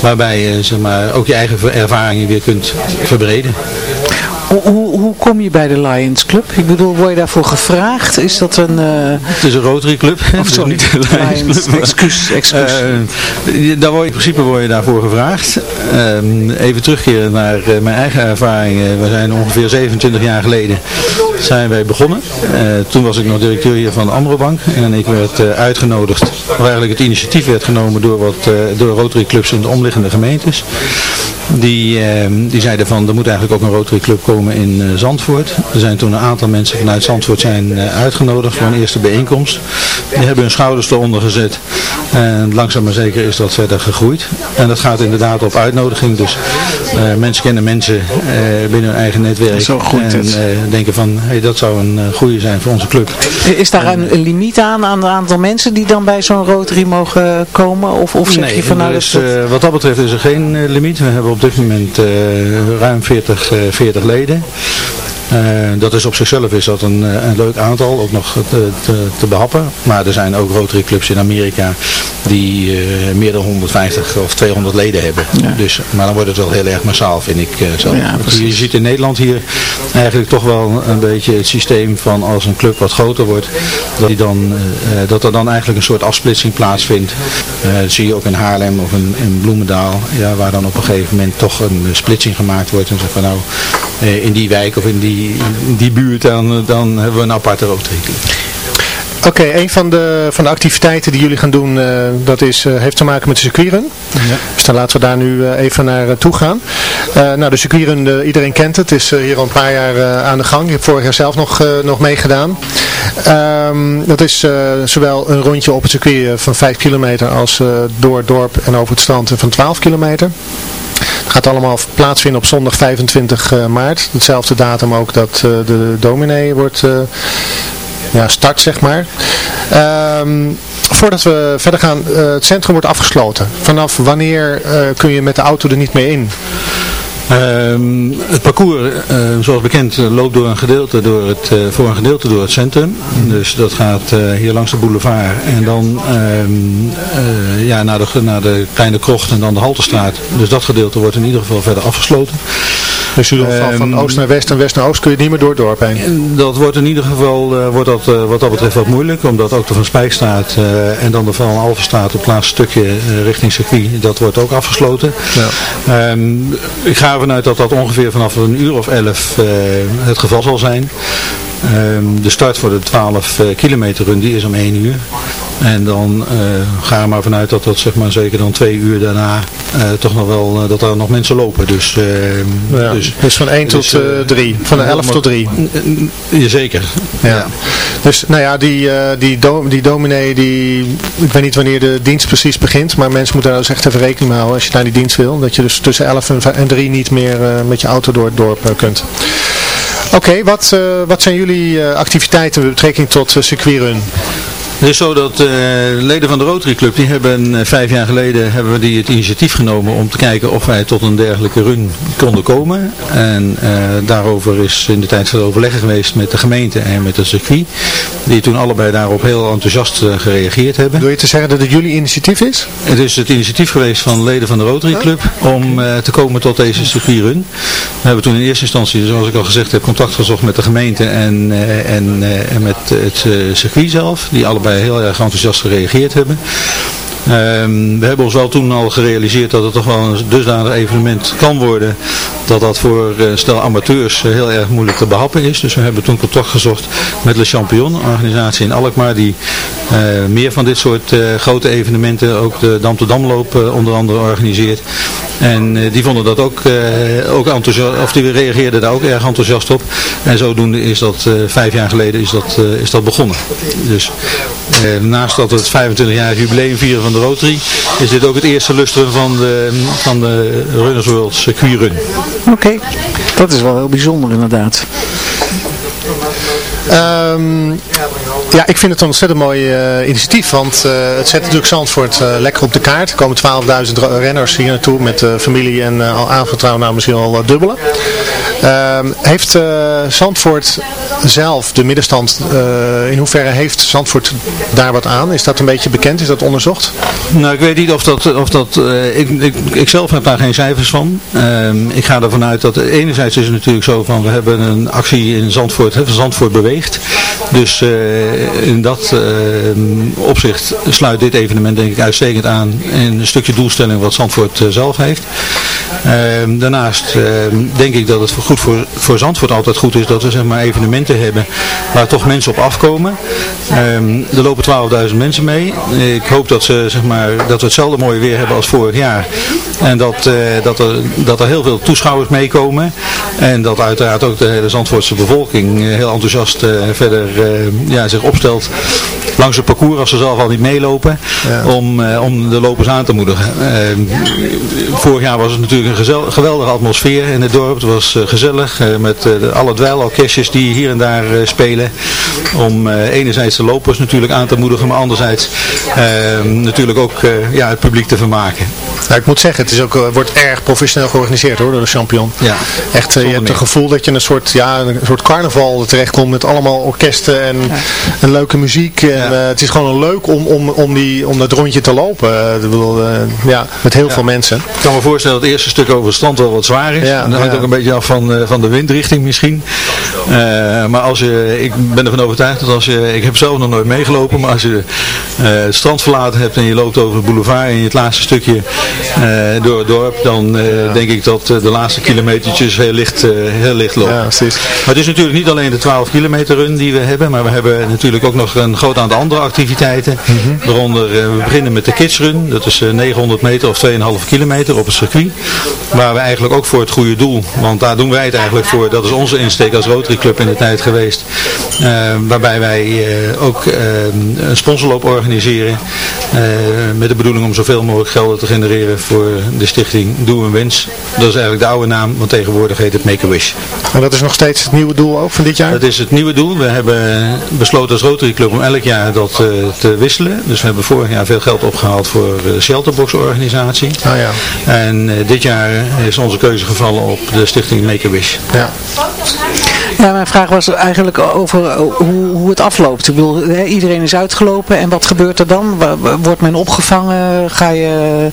Waarbij je zeg maar, ook je eigen ervaringen weer kunt verbreden. Hoe, hoe kom je bij de Lions Club? Ik bedoel, word je daarvoor gevraagd? Is dat een... Uh... Het is een Rotary Club. Of sorry, niet de Lions, Club. Excuus, excuus. Uh, daar word je, in principe word je daarvoor gevraagd. Uh, even terugkeren naar eh, mijn eigen ervaringen. We zijn ongeveer 27 jaar geleden zijn wij begonnen. toen was ik nog directeur hier van de Amrobank. En ik werd uitgenodigd, of eigenlijk het initiatief werd genomen door, wat, door Rotary Clubs in de omliggende gemeentes. Die, die zeiden van, er moet eigenlijk ook een Rotary Club komen in uh, Zandvoort. Er zijn toen een aantal mensen vanuit Zandvoort zijn uh, uitgenodigd voor een eerste bijeenkomst. Die hebben hun schouders eronder gezet. En langzaam maar zeker is dat verder gegroeid. En dat gaat inderdaad op uitnodiging. Dus uh, mensen kennen mensen binnen hun eigen netwerk. Zo goed en denken van, hey, dat zou een goede zijn voor onze club. Is daar een, een, limiet aan, aan het aantal mensen die dan bij zo'n Rotary mogen komen? Of, of zeg nee, je vanuit is, dat... wat dat betreft is er geen limiet. We hebben op dit moment ruim 40, 40 leden. Uh, dat is op zichzelf is dat een, eh, een leuk aantal, ook nog te, te, te, behappen. Maar er zijn ook Rotary clubs in Amerika die uh, meer dan 150 of 200 leden hebben. Dus, maar dan wordt het wel heel erg massaal, vind ik zo. Ja, je ziet in Nederland hier eigenlijk toch wel een beetje het systeem van als een club wat groter wordt, dat, die dan, dat er dan eigenlijk een soort afsplitsing plaatsvindt. dat zie je ook in Haarlem of in, in Bloemendaal, ja, waar dan op een gegeven moment toch een splitsing gemaakt wordt. En zeg van nou, in die wijk of in die, die buurt, dan, dan hebben we een aparte roodrekening. Oké, een van de, van de activiteiten die jullie gaan doen, uh, dat is, uh, heeft te maken met de circuitrun. Ja. Dus dan laten we daar nu uh, even naar toe gaan. nou, de circuitrun, iedereen kent het, is hier al een paar jaar aan de gang. Je hebt vorig jaar zelf nog, nog meegedaan. Um, dat is zowel een rondje op het circuit van 5 kilometer als door het dorp en over het strand van 12 kilometer. Het gaat allemaal plaatsvinden op zondag 25 uh, maart. Dezelfde datum ook dat de dominee wordt ja, start, zeg maar. Um, voordat we verder gaan, het centrum wordt afgesloten. Vanaf wanneer kun je met de auto er niet meer in? Um, het parcours, uh, zoals bekend, uh, loopt door een gedeelte door het, uh, voor een gedeelte door het centrum. Dus dat gaat hier langs de boulevard en dan um, ja, naar, de, naar de kleine krocht en dan de Haltestraat. Dus dat gedeelte wordt in ieder geval verder afgesloten. Dus geval van ehm, oost naar west en west naar oost kun je niet meer door het dorp heen? Dat wordt in ieder geval wordt dat, wat dat betreft wat moeilijk. Omdat ook de Van Spijkstraat en dan de Van Alverstraat, het laatste stukje richting circuit, dat wordt ook afgesloten. Ja. ik ga ervan vanuit dat dat ongeveer vanaf een uur of elf het geval zal zijn. Ehm, de start voor de 12 kilometer run die is om 1 uur. En dan uh, ga er maar vanuit dat dat zeg maar zeker dan twee uur daarna uh, toch nog wel, uh, dat er nog mensen lopen. Dus, ja, dus, dus, van 1 dus, tot 3, van 11 tot 3. Zeker. Ja. ja. Dus nou ja, die, die, die dominee, die, ik weet niet wanneer de dienst precies begint, maar mensen moeten daar dus echt even rekening mee houden als je naar die dienst wil. Dat je dus tussen 11 en 3 niet meer met je auto door het dorp kunt. Oké, okay, wat, wat zijn jullie activiteiten met betrekking tot circuitrun? Het is zo dat uh, leden van de Rotary Club, die hebben uh, vijf jaar geleden hebben we die het initiatief genomen om te kijken of wij tot een dergelijke run konden komen. En uh, daarover is in de tijd veel overleggen geweest met de gemeente en met het circuit. Die toen allebei daarop heel enthousiast gereageerd hebben. Wil je te zeggen dat het jullie initiatief is? Het is het initiatief geweest van leden van de Rotary Club om te komen tot deze circuitrun. We hebben toen in eerste instantie, zoals ik al gezegd heb, contact gezocht met de gemeente en, en, en met het circuit zelf. Die allebei heel erg enthousiast gereageerd hebben. Um, we hebben ons wel toen al gerealiseerd dat het toch wel een dusdanig evenement kan worden dat dat voor stel amateurs uh, heel erg moeilijk te behappen is. Dus we hebben toen contact gezocht met Le Champion, een organisatie in Alkmaar die uh, meer van dit soort grote evenementen, ook de Dam to Damloop onder andere organiseert. En die vonden dat ook, ook enthousiast, of die reageerden daar ook erg enthousiast op. En zodoende is dat vijf jaar geleden is dat, is dat begonnen. Dus naast dat we het 25 jaar jubileum vieren van de Rotary, is dit ook het eerste lustrum van de, van de Runners World Circuit Run. Oké, dat is wel heel bijzonder inderdaad. Um, ja, ik vind het een ontzettend mooi uh, initiatief, want uh, het zet natuurlijk Zandvoort uh, lekker op de kaart. Er komen 12.000 renners hier naartoe met familie en al aanvertrouwd nou misschien al dubbele. Ehm, heeft Zandvoort zelf, de middenstand, in hoeverre heeft Zandvoort daar wat aan? Is dat een beetje bekend? Is dat onderzocht? Nou, ik weet niet of dat, of dat ik, ik, ik zelf heb daar geen cijfers van. Ehm, ik ga ervan uit dat, enerzijds is het natuurlijk zo van, we hebben een actie in Zandvoort, hè, Zandvoort beweegt. Dus in dat uh, opzicht sluit dit evenement denk ik uitstekend aan in een stukje doelstelling wat Zandvoort uh, zelf heeft. Uh, daarnaast denk ik dat het goed voor, voor Zandvoort altijd goed is dat we zeg maar, evenementen hebben waar toch mensen op afkomen. Ehm, er lopen 12.000 mensen mee. Ik hoop dat, ze, zeg maar, dat we hetzelfde mooie weer hebben als vorig jaar. En dat, dat, er, dat er heel veel toeschouwers meekomen. En dat uiteraard ook de hele Zandvoortse bevolking heel enthousiast verder ja, zich opstelt langs het parcours als ze zelf al niet meelopen om, uh, om de lopers aan te moedigen. Uh, vorig jaar was het natuurlijk een geweldige atmosfeer in het dorp. Het was uh, gezellig met alle dweilorkestjes die hier en daar spelen. Om enerzijds de lopers natuurlijk aan te moedigen, maar anderzijds natuurlijk ook ja, het publiek te vermaken. Nou, ik moet zeggen, het is ook, wordt erg professioneel georganiseerd hoor, door de champion. Ja, Echt, je hebt het gevoel dat je een soort, ja, een soort carnaval terechtkomt met allemaal orkesten en, en leuke muziek. En, ja. uh, het is gewoon leuk om, om, om, die, om dat rondje te lopen. Uh, bedoel, uh, ja, met heel ja. veel mensen. Ik kan me voorstellen dat het eerste stuk over het strand wel wat zwaar is. Ja, en dat hangt ook een beetje af van, van de windrichting misschien. maar als je, ik ben ervan overtuigd dat als je, ik heb zelf nog nooit meegelopen, maar als je het strand verlaten hebt en je loopt over het boulevard en je het laatste stukje door het dorp, dan denk ik dat de laatste kilometertjes heel licht, heel licht lopen. Ja, precies. Maar het is natuurlijk niet alleen de 12 kilometer run die we hebben, maar we hebben natuurlijk ook nog een groot aantal andere activiteiten. Mm -hmm. Waaronder, uh, we beginnen met de kidsrun. Dat is uh, 900 meter of 2,5 kilometer op het circuit. Waar we eigenlijk ook voor het goede doel, want daar doen wij het eigenlijk voor. Dat is onze insteek als Rotary Club in de tijd geweest. Uh, waarbij wij ook een sponsorloop organiseren. met de bedoeling om zoveel mogelijk geld te genereren voor de stichting Doe een Wens. Dat is eigenlijk de oude naam, want tegenwoordig heet het Make-A-Wish. En dat is nog steeds het nieuwe doel ook van dit jaar? Dat is het nieuwe doel. We hebben besloten als Rotary Club om elk jaar dat uh, te wisselen. Dus we hebben vorig jaar veel geld opgehaald voor de Shelterbox organisatie. Oh ja. En uh, dit jaar is onze keuze gevallen op de stichting Make-A-Wish. Ja. Ja, mijn vraag was eigenlijk over hoe, hoe het afloopt. Ik bedoel, iedereen is uitgelopen en wat gebeurt er dan? Wordt men opgevangen? Ga je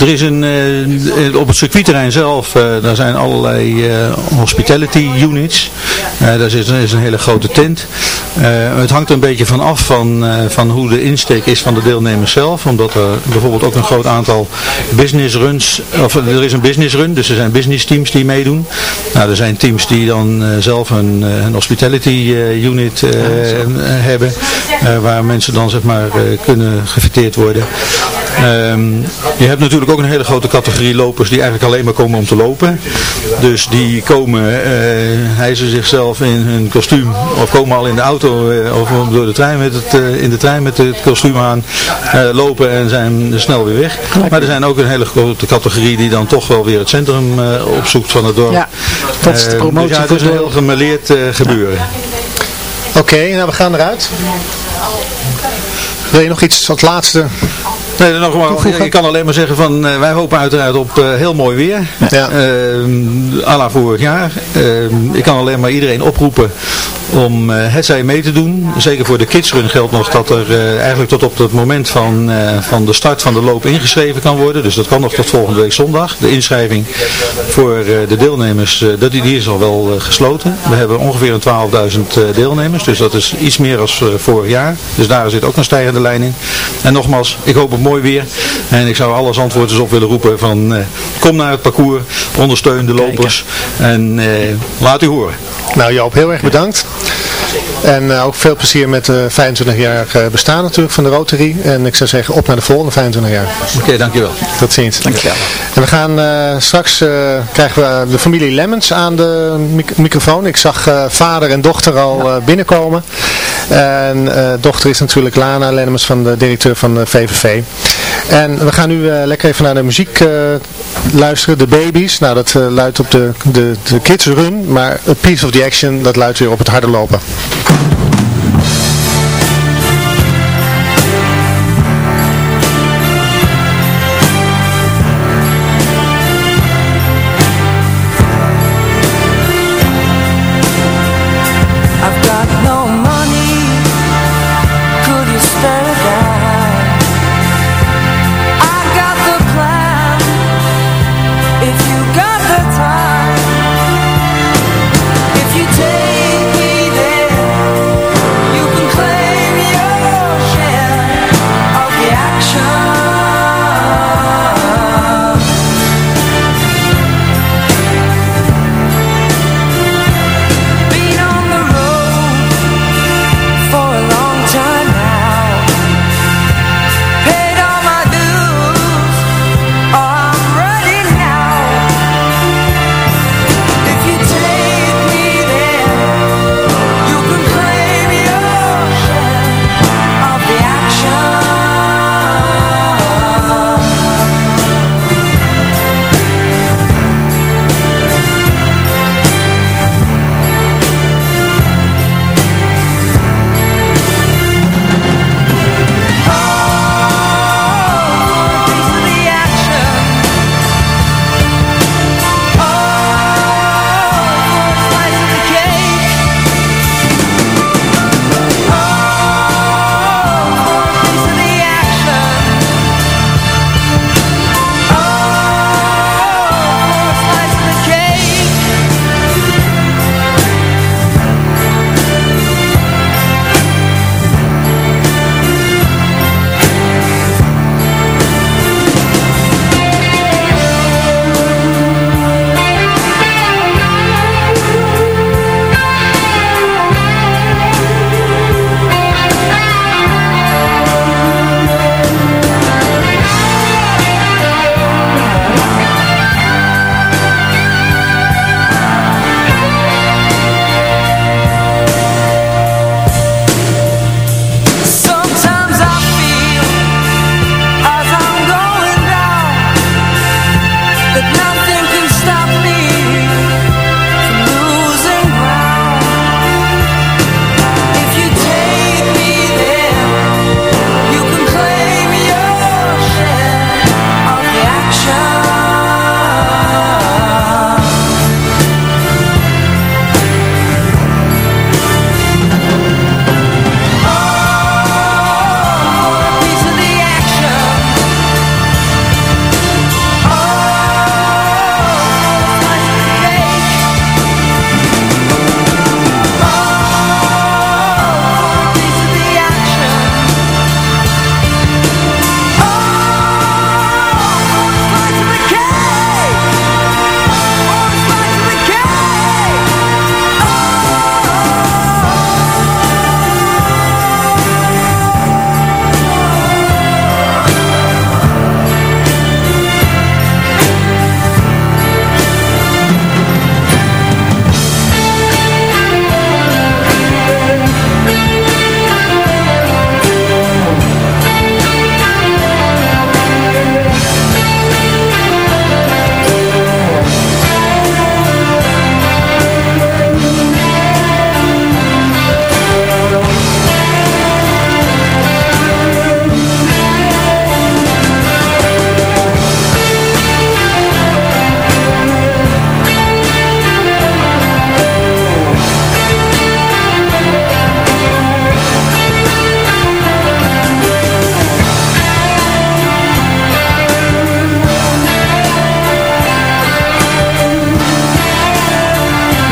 Er is een, uh, op het circuitterrein zelf, uh, daar zijn allerlei uh, hospitality units. daar is, is, een hele grote tent. het hangt er een beetje van af van, van hoe de insteek is van de deelnemers zelf. Omdat er bijvoorbeeld ook een groot aantal business runs, of er is een business run, dus er zijn business teams die meedoen. Nou, er zijn teams die dan zelf een, een hospitality unit hebben. waar mensen dan zeg maar kunnen gefeteerd worden. Um, je hebt natuurlijk ook een hele grote categorie lopers die eigenlijk alleen maar komen om te lopen. Dus die komen, uh, hijzen zichzelf in hun kostuum of komen al in de auto uh, of door de trein met het, uh, in de trein met het kostuum aan, lopen en zijn snel weer weg. Maar er zijn ook een hele grote categorie die dan toch wel weer het centrum opzoekt van het dorp. Ja, dat is de ehm, promotie dus ja, het is een heel gemeleerd gebeuren. Oké, nou we gaan eruit. Wil je nog iets als laatste Nee, nogmaals, je kan alleen maar zeggen van uh, wij hopen uiteraard op uh, heel mooi weer. Ja. Uh, à la vorig jaar. Ehm, ik kan alleen maar iedereen oproepen om uh, het zij mee te doen. Zeker voor de kidsrun geldt nog dat er uh, eigenlijk tot op het moment van, uh, van de start van de loop ingeschreven kan worden. Dus dat kan nog tot volgende week zondag. De inschrijving voor de deelnemers, dat, die is al wel gesloten. We hebben ongeveer een 12.000 deelnemers. Dus dat is iets meer dan vorig jaar. Dus daar zit ook een stijgende lijn in. En nogmaals, ik hoop op mooi weer. En ik zou alle antwoorders op willen roepen van kom naar het parcours, ondersteun de lopers en laat u horen. Nou Joop, heel erg bedankt. En uh, ook veel plezier met de 25 jaar bestaan natuurlijk van de Rotary. En ik zou zeggen op naar de volgende 25 jaar. Oké, okay, dankjewel. Tot ziens. Dankjewel. En we gaan straks krijgen we de familie Lemmens aan de mic microfoon. Ik zag vader en dochter al binnenkomen. En dochter is natuurlijk Lana Lemmens van de directeur van de VVV. En we gaan nu lekker even naar de muziek luisteren. De Babies. Nou, dat luidt op de, de, de Kids Run. Maar A Piece of the Action, dat luidt weer op het harde lopen.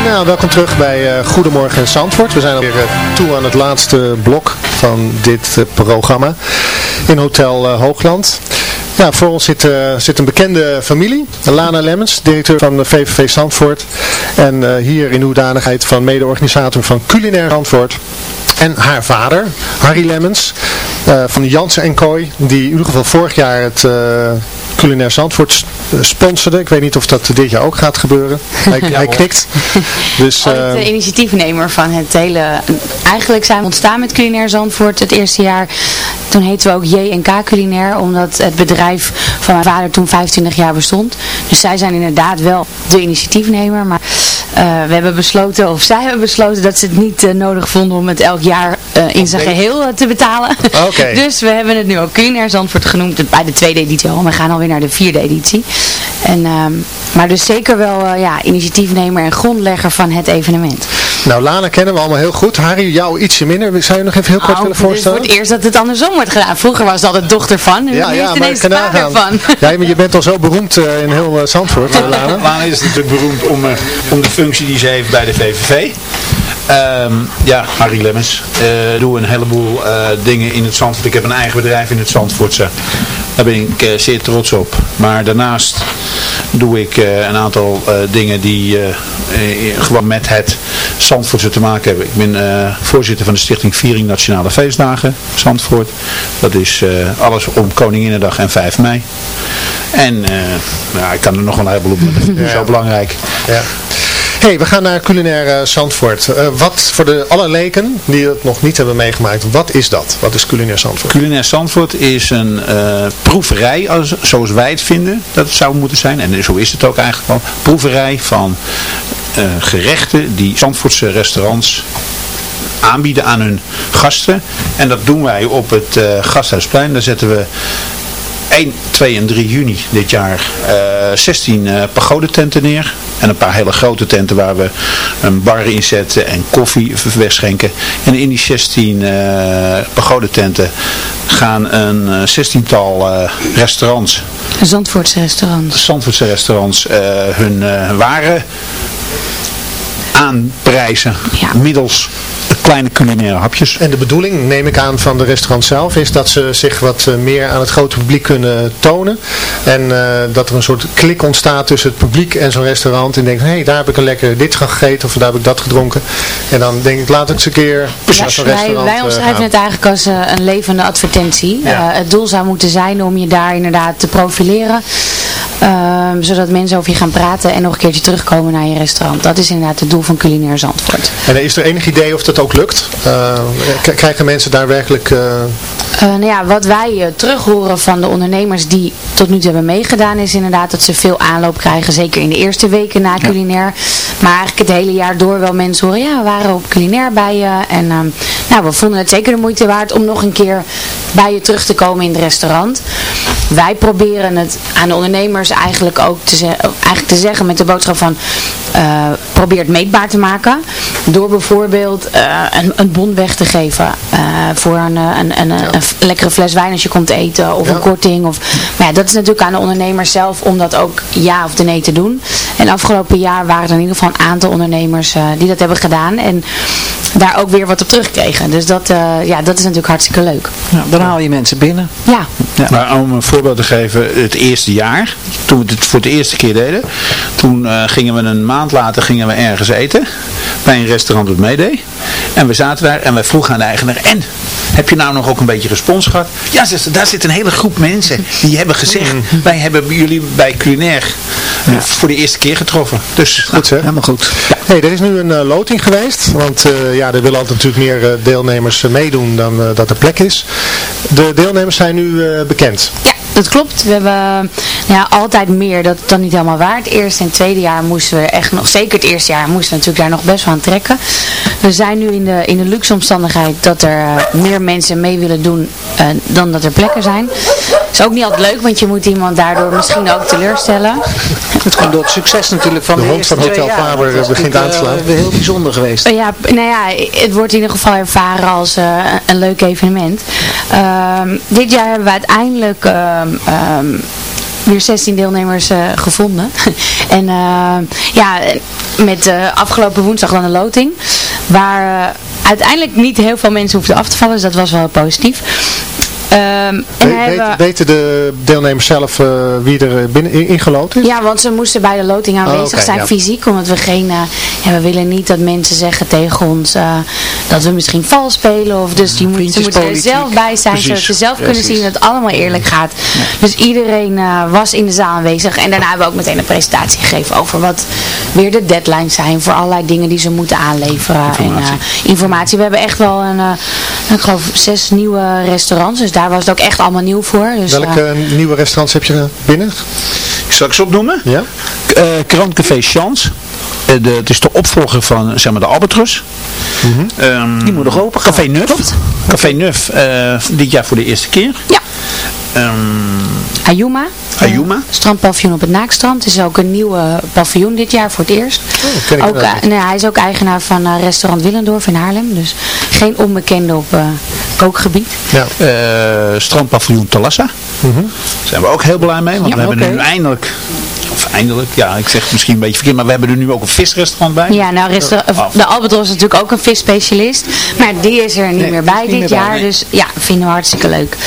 Welkom terug bij uh, Goedemorgen Zandvoort. We zijn alweer uh, toe aan het laatste blok van dit uh, programma in Hotel Hoogland. Ja, voor ons zit, zit een bekende familie, Lana Lemmens, directeur van de VVV Zandvoort. En hier in hoedanigheid van mede-organisator van Culinair Zandvoort. En haar vader, Harry Lemmens, van Jansen en Kooi, die in ieder geval vorig jaar het Culinair Zandvoort sponsorde. Ik weet niet of dat dit jaar ook gaat gebeuren. Hij, hij knikt. Dus, uh, de initiatiefnemer van het hele... Eigenlijk zijn we ontstaan met Culinair Zandvoort het eerste jaar. Toen heten we ook J&K Culinair, omdat het bedrijf van mijn vader toen 25 jaar bestond. Dus zij zijn inderdaad wel de initiatiefnemer, maar uh, we hebben besloten, of zij hebben besloten, dat ze het niet uh, nodig vonden om het elk jaar uh, in zijn geheel te betalen. Okay. dus we hebben het nu ook Culinair Zandvoort genoemd, bij de tweede editie al. We gaan alweer naar de vierde editie. En, ehm, maar dus zeker wel ja, initiatiefnemer en grondlegger van het evenement. Nou, Lana kennen we allemaal heel goed. Harry, jou ietsje minder. Zou je nog even heel kort oh, willen voorstellen? Het eerst dat het andersom wordt gedaan. Vroeger was het altijd dochter van. Nu ja, ja, ineens maar vader van. Ja, maar je bent al zo beroemd uh, in heel uh, Zandvoort, uh, Lana. Lana is natuurlijk beroemd om, om de functie die ze heeft bij de VVV. Um, ja, Harry Lemmens. Uh, doe een heleboel uh, dingen in het Zandvoort. Ik heb een eigen bedrijf in het Zandvoortse. Daar ben ik uh, zeer trots op. Maar daarnaast doe ik een aantal dingen die gewoon met het Zandvoortse te maken hebben. Ik ben voorzitter van de stichting Viering Nationale Feestdagen Zandvoort. Dat is alles om Koninginnedag en 5 mei. En ja, ik kan er nog wel een heleboel op, maar dat is ja. zo belangrijk. Ja hey, we gaan naar culinair Zandvoort. Uh, wat voor de alle leken die het nog niet hebben meegemaakt, wat is dat? Wat is culinair Zandvoort? Culinair Zandvoort is een uh, proeverij, als, zoals wij het vinden dat het zou moeten zijn. En zo is het ook eigenlijk wel. Proeverij van gerechten die Zandvoortse restaurants aanbieden aan hun gasten. En dat doen wij op het Gasthuisplein. Daar zetten we 1, 2 en 3 juni dit jaar uh, 16 uh, pagodententen neer. En een paar hele grote tenten waar we een bar in zetten en koffie wegschenken. En in die 16 uh, pagodententen gaan een 16-tal uh, restaurants. Zandvoortse restaurants. Zandvoortse restaurants hun waren aanprijzen ja. middels kleine culinaire hapjes. En de bedoeling, neem ik aan, van de restaurant zelf is dat ze zich wat meer aan het grote publiek kunnen tonen. En uh, dat er een soort klik ontstaat tussen het publiek en zo'n restaurant. En denkt, hé, hey, daar heb ik een lekker dit gegeten of daar heb ik dat gedronken. En dan denk ik, laat ik eens een keer naar zo'n restaurant Wij, wij omschrijven het eigenlijk als uh, een levende advertentie. Ja. Uh, het doel zou moeten zijn om je daar inderdaad te profileren. Um, zodat mensen over je gaan praten en nog een keertje terugkomen naar je restaurant. Dat is inderdaad het doel van Culinair Zandvoort. En is er enig idee of dat ook krijgen mensen daar werkelijk... Uh... Uh, nou ja, wat wij terug horen van de ondernemers die tot nu toe hebben meegedaan is inderdaad dat ze veel aanloop krijgen. Zeker in de eerste weken na culinair. Maar eigenlijk het hele jaar door wel mensen horen, ja we waren op culinair bij je. En nou, we vonden het zeker de moeite waard om nog een keer bij je terug te komen in het restaurant. Wij proberen het aan de ondernemers eigenlijk ook te, eigenlijk te zeggen met de boodschap van uh, probeer het meetbaar te maken. Door bijvoorbeeld uh, een, een bon weg te geven uh, voor een, een, een, een, lekkere fles wijn als je komt eten of ja. een korting. Of, maar ja, dat is natuurlijk aan de ondernemers zelf om dat ook ja of nee te doen. En afgelopen jaar waren er in ieder geval een aantal ondernemers die dat hebben gedaan. En daar ook weer wat op terugkregen. Dus dat, ja, dat is natuurlijk hartstikke leuk. Ja, dan haal je mensen binnen. Ja. ja. Maar om een voorbeeld te geven, het eerste jaar, toen we het voor de eerste keer deden, toen gingen we een maand later gingen we ergens eten. Bij een restaurant dat meedeed. En we zaten daar en wij vroegen aan de eigenaar. En, heb je nou nog ook een beetje respons gehad? Ja, daar zit een hele groep mensen. Die hebben gezegd, wij hebben jullie bij culinair ja. voor de eerste keer getroffen. Dus goed, hè? helemaal goed. Hey, er is nu een uh, loting geweest. Want uh, ja, er willen altijd natuurlijk meer uh, deelnemers meedoen dan dat er plek is. De deelnemers zijn nu bekend. Ja. Dat klopt. We hebben ja, altijd meer. Dat is dan niet helemaal waar. Het eerste en tweede jaar moesten we echt nog, zeker het eerste jaar, moesten we natuurlijk daar nog best wel aan trekken. We zijn nu in de, in de luxe omstandigheid dat er uh, meer mensen mee willen doen uh, dan dat er plekken zijn. Dat is ook niet altijd leuk, want je moet iemand daardoor misschien ook teleurstellen. Het komt door het succes natuurlijk van de, de hond van Hotel Faber begint aan te slaan. Dat is heel bijzonder geweest. Uh, ja, nou ja, het wordt in ieder geval ervaren als een leuk evenement. dit jaar hebben we uiteindelijk um, weer 16 deelnemers gevonden. en ja, met afgelopen woensdag dan de loting. Waar uiteindelijk niet heel veel mensen hoefden af te vallen. Dus dat was wel positief. Um, en hebben... Weten de deelnemers zelf uh, wie er eh, binnen ingeloten is? Ja, want ze moesten bij de loting oh, aanwezig zijn fysiek. Omdat we geen, uh, ja, we willen niet dat mensen zeggen tegen ons uh, dat we misschien vals spelen. Of dus die moet, ze moeten er zelf bij zijn. Precies. Zodat ze zelf kunnen zien dat het allemaal eerlijk gaat. Dus iedereen was in de zaal aanwezig. En daarna hebben we ook meteen een presentatie gegeven over wat weer de deadlines zijn. Voor allerlei dingen die ze moeten aanleveren. Informatie. En informatie. We hebben echt wel een, ik geloof zes nieuwe restaurants. Dus daar was het ook echt allemaal nieuw voor. Dus, Welke uh, nieuwe restaurants heb je binnen? Zal ik ze opnoemen? Ja. Uh, Krantcafé Chance. Uh, de, het is de opvolger van zeg maar, de Albatros. Mm -hmm. um, Die moet nog open gaan. Café Nuf. Café Nuf, dit jaar voor de eerste keer. Ja. Um, Ayuma. Ayuma. strandpaviljoen op het Naakstrand. Het is ook een nieuwe paviljoen dit jaar voor het eerst. Oh, ook, uh, nee, hij is ook eigenaar van uh, restaurant Willendorf in Haarlem. Dus geen onbekende op uh, kookgebied. Ja. strandpaviljoen Talassa. Mm -hmm. Daar zijn we ook heel blij mee. Want ja, we hebben okay. nu eindelijk of eindelijk, ja, ik zeg het misschien een beetje verkeerd, maar we hebben er nu ook een visrestaurant bij. Ja, nou, de Albatros is natuurlijk ook een visspecialist, maar die is er niet nee, meer bij dit meer jaar, bij, nee. dus ja, vinden we hartstikke leuk.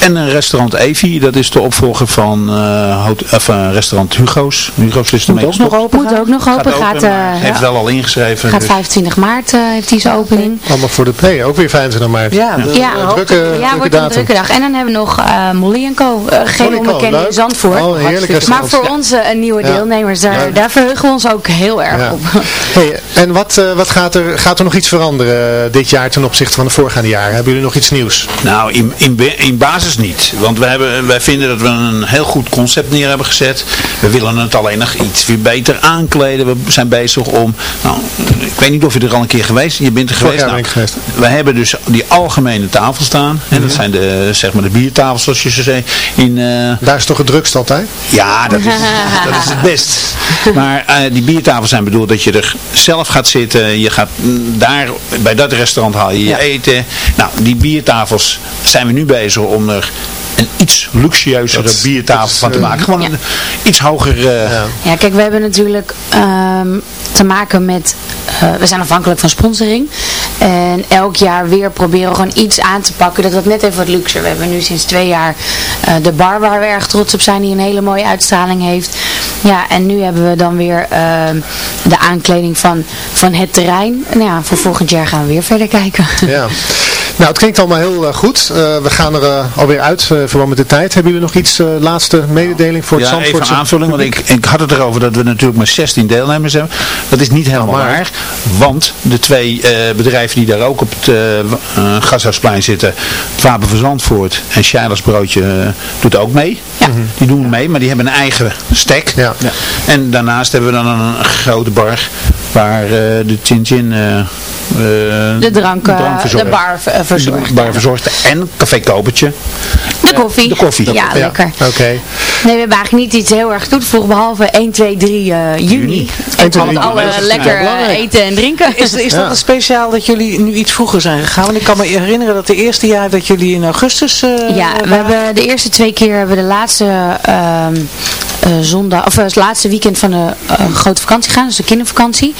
En een restaurant Evi, dat is de opvolger van uh, of, uh, restaurant Hugo's. Hugo's is Moet ook nog open. Moet ook nog open. Gaat, gaat, uh, heeft wel al ingeschreven. Gaat dus. 25 maart heeft hij zijn opening. Allemaal voor de play, ook weer 25 maart. Ja, ja. Ja. Een drukke, ja, wordt een drukke dag. En dan hebben we nog uh, Molly Co. geen onbekende in Zandvoort. Oh, heerlijk maar voor ons een nieuwe deelnemers, daar, daar verheugen we ons ook heel erg op. Hey, en wat, wat gaat, er, gaat er nog iets veranderen dit jaar ten opzichte van de voorgaande jaren? Hebben jullie nog iets nieuws? Nou, in, in, in basis niet. Want wij, hebben, wij vinden dat we een heel goed concept neer hebben gezet. We willen het alleen nog iets weer beter aankleden. We zijn bezig om, nou, ik weet niet of je er al een keer geweest Je bent er geweest. Nou, geweest. We hebben dus die algemene tafel staan. En dat zijn de, zeg maar de biertafels zoals je ze zei. In, uh... Daar is toch het drukst altijd? Ja, dat is, dat is het best. Maar uh, die biertafels zijn bedoeld dat je er zelf gaat zitten. Je gaat daar, bij dat restaurant haal je je ja. eten. Nou, die biertafels zijn we nu bezig om er een iets luxueuzere biertafel van te maken. Gewoon een iets hoger... Uh... Ja. ja. kijk, we hebben natuurlijk um, te maken met... Uh, we zijn afhankelijk van sponsoring. En elk jaar weer proberen we gewoon iets aan te pakken. Dat dat net even wat luxer. We hebben nu sinds twee jaar uh, de bar waar we erg trots op zijn. Die een hele mooie uitstraling heeft. Ja, en nu hebben we dan weer ehm, de aankleding van, van het terrein. Nou ja, voor volgend jaar gaan we weer verder kijken. Ja. Nou, het klinkt allemaal heel uh, goed. Uh, we gaan er uh, alweer uit, vooral met de tijd. Hebben jullie nog iets, laatste mededeling voor het ja, Zandvoortse? even aanvulling, want ik, ik had het erover dat we natuurlijk maar 16 deelnemers hebben. Dat is niet helemaal maar. waar, want de twee bedrijven die daar ook op het Gashuisplein zitten, het Wapen van Zandvoort en Shilas Broodje doet ook mee. Ja. Die doen mee, maar die hebben een eigen stek. Ja. Ja. En daarnaast hebben we dan een, een grote bar waar de Chin Chin uh, de drank, de, de bar verzorgt. De bar verzorgt en café Kopertje. De koffie. De koffie. Ja, ja. lekker. Oké. Okay. Nee, we hebben eigenlijk niet iets heel erg toevoegen behalve 1, 2, 3 uh, juni. juni. En alle lekker eten en drinken. Is, is dat ja. speciaal dat jullie nu iets vroeger zijn gegaan? Want ik kan me herinneren dat de eerste jaar dat jullie in augustus... Uh, ja, we hebben de eerste twee keer hebben we de laatste uh, zondag, of het laatste weekend van de grote vakantie gaan, dus de kindervakantie.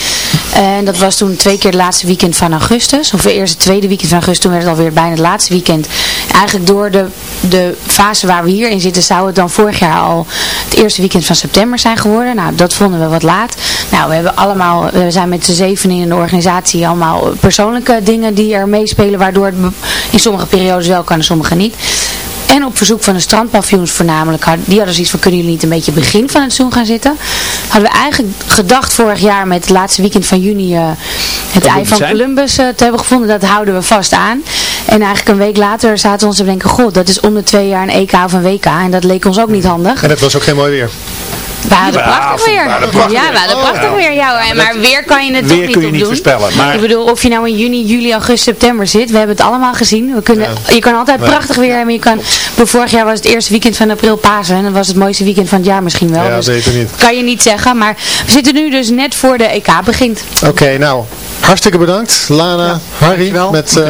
En dat was toen twee keer het laatste weekend van augustus. Of de eerste tweede weekend van augustus. Toen werd het alweer bijna het laatste weekend. Eigenlijk door de, de fase waar we hier in zitten zou het dan vorig jaar al het eerste weekend van september zijn geworden. Nou, dat vonden we wat laat. Nou, we hebben allemaal, we zijn met z'n zeven in de organisatie allemaal persoonlijke dingen die er meespelen. Waardoor het in sommige periodes wel kan en sommige niet. En op verzoek van de strandpaviljoens voornamelijk. Die hadden zoiets van, kunnen jullie niet een beetje begin van het seizoen gaan zitten? Hadden we eigenlijk gedacht vorig jaar met het laatste weekend van juni uh, het ei van zijn. Columbus uh, te hebben gevonden. Dat houden we vast aan. En eigenlijk een week later zaten we ons te denken, god, dat is om de twee jaar een EK of een WK. En dat leek ons ook niet handig. En het was ook geen mooi weer. We hadden prachtig weer. Ja, we hadden prachtig weer. Ja, hoor. maar weer kan je het toch niet kun je niet doen. voorspellen. Maar... Ik bedoel, of je nou in juni, juli, augustus, september zit. We hebben het allemaal gezien. We kunnen, ja. Je kan altijd prachtig weer hebben. Je kan, vorig jaar was het eerste weekend van april Pasen. En dat was het mooiste weekend van het jaar misschien wel. Ja, dus zeker niet. Kan je niet zeggen. Maar we zitten nu dus net voor de EK begint. Oké, okay, nou. Hartstikke bedankt. Lana, ja, Harry. Met... Uh,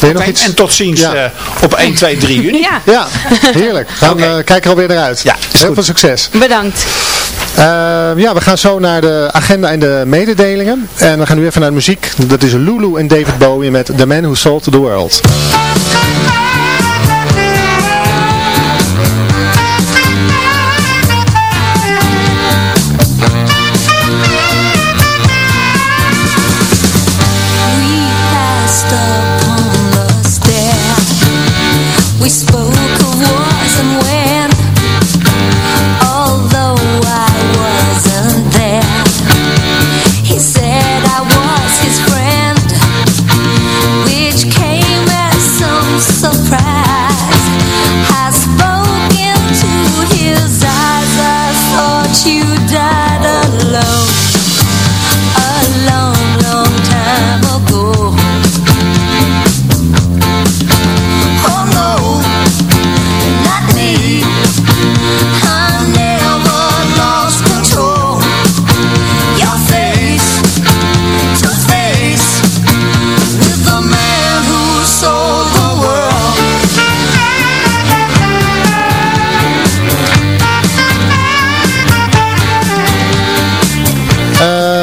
Wil je nog iets? En tot ziens Ja. eh, op 1, 2, 3 juni. Ja, Ja, heerlijk. We gaan eh, kijken er alweer naar uit. Ja, is Heel goed. veel succes. bedankt. Eh, ja, we gaan zo naar de agenda en de mededelingen. En we gaan nu even naar de muziek. Dat is Lulu en David Bowie met The Man Who Sold the World.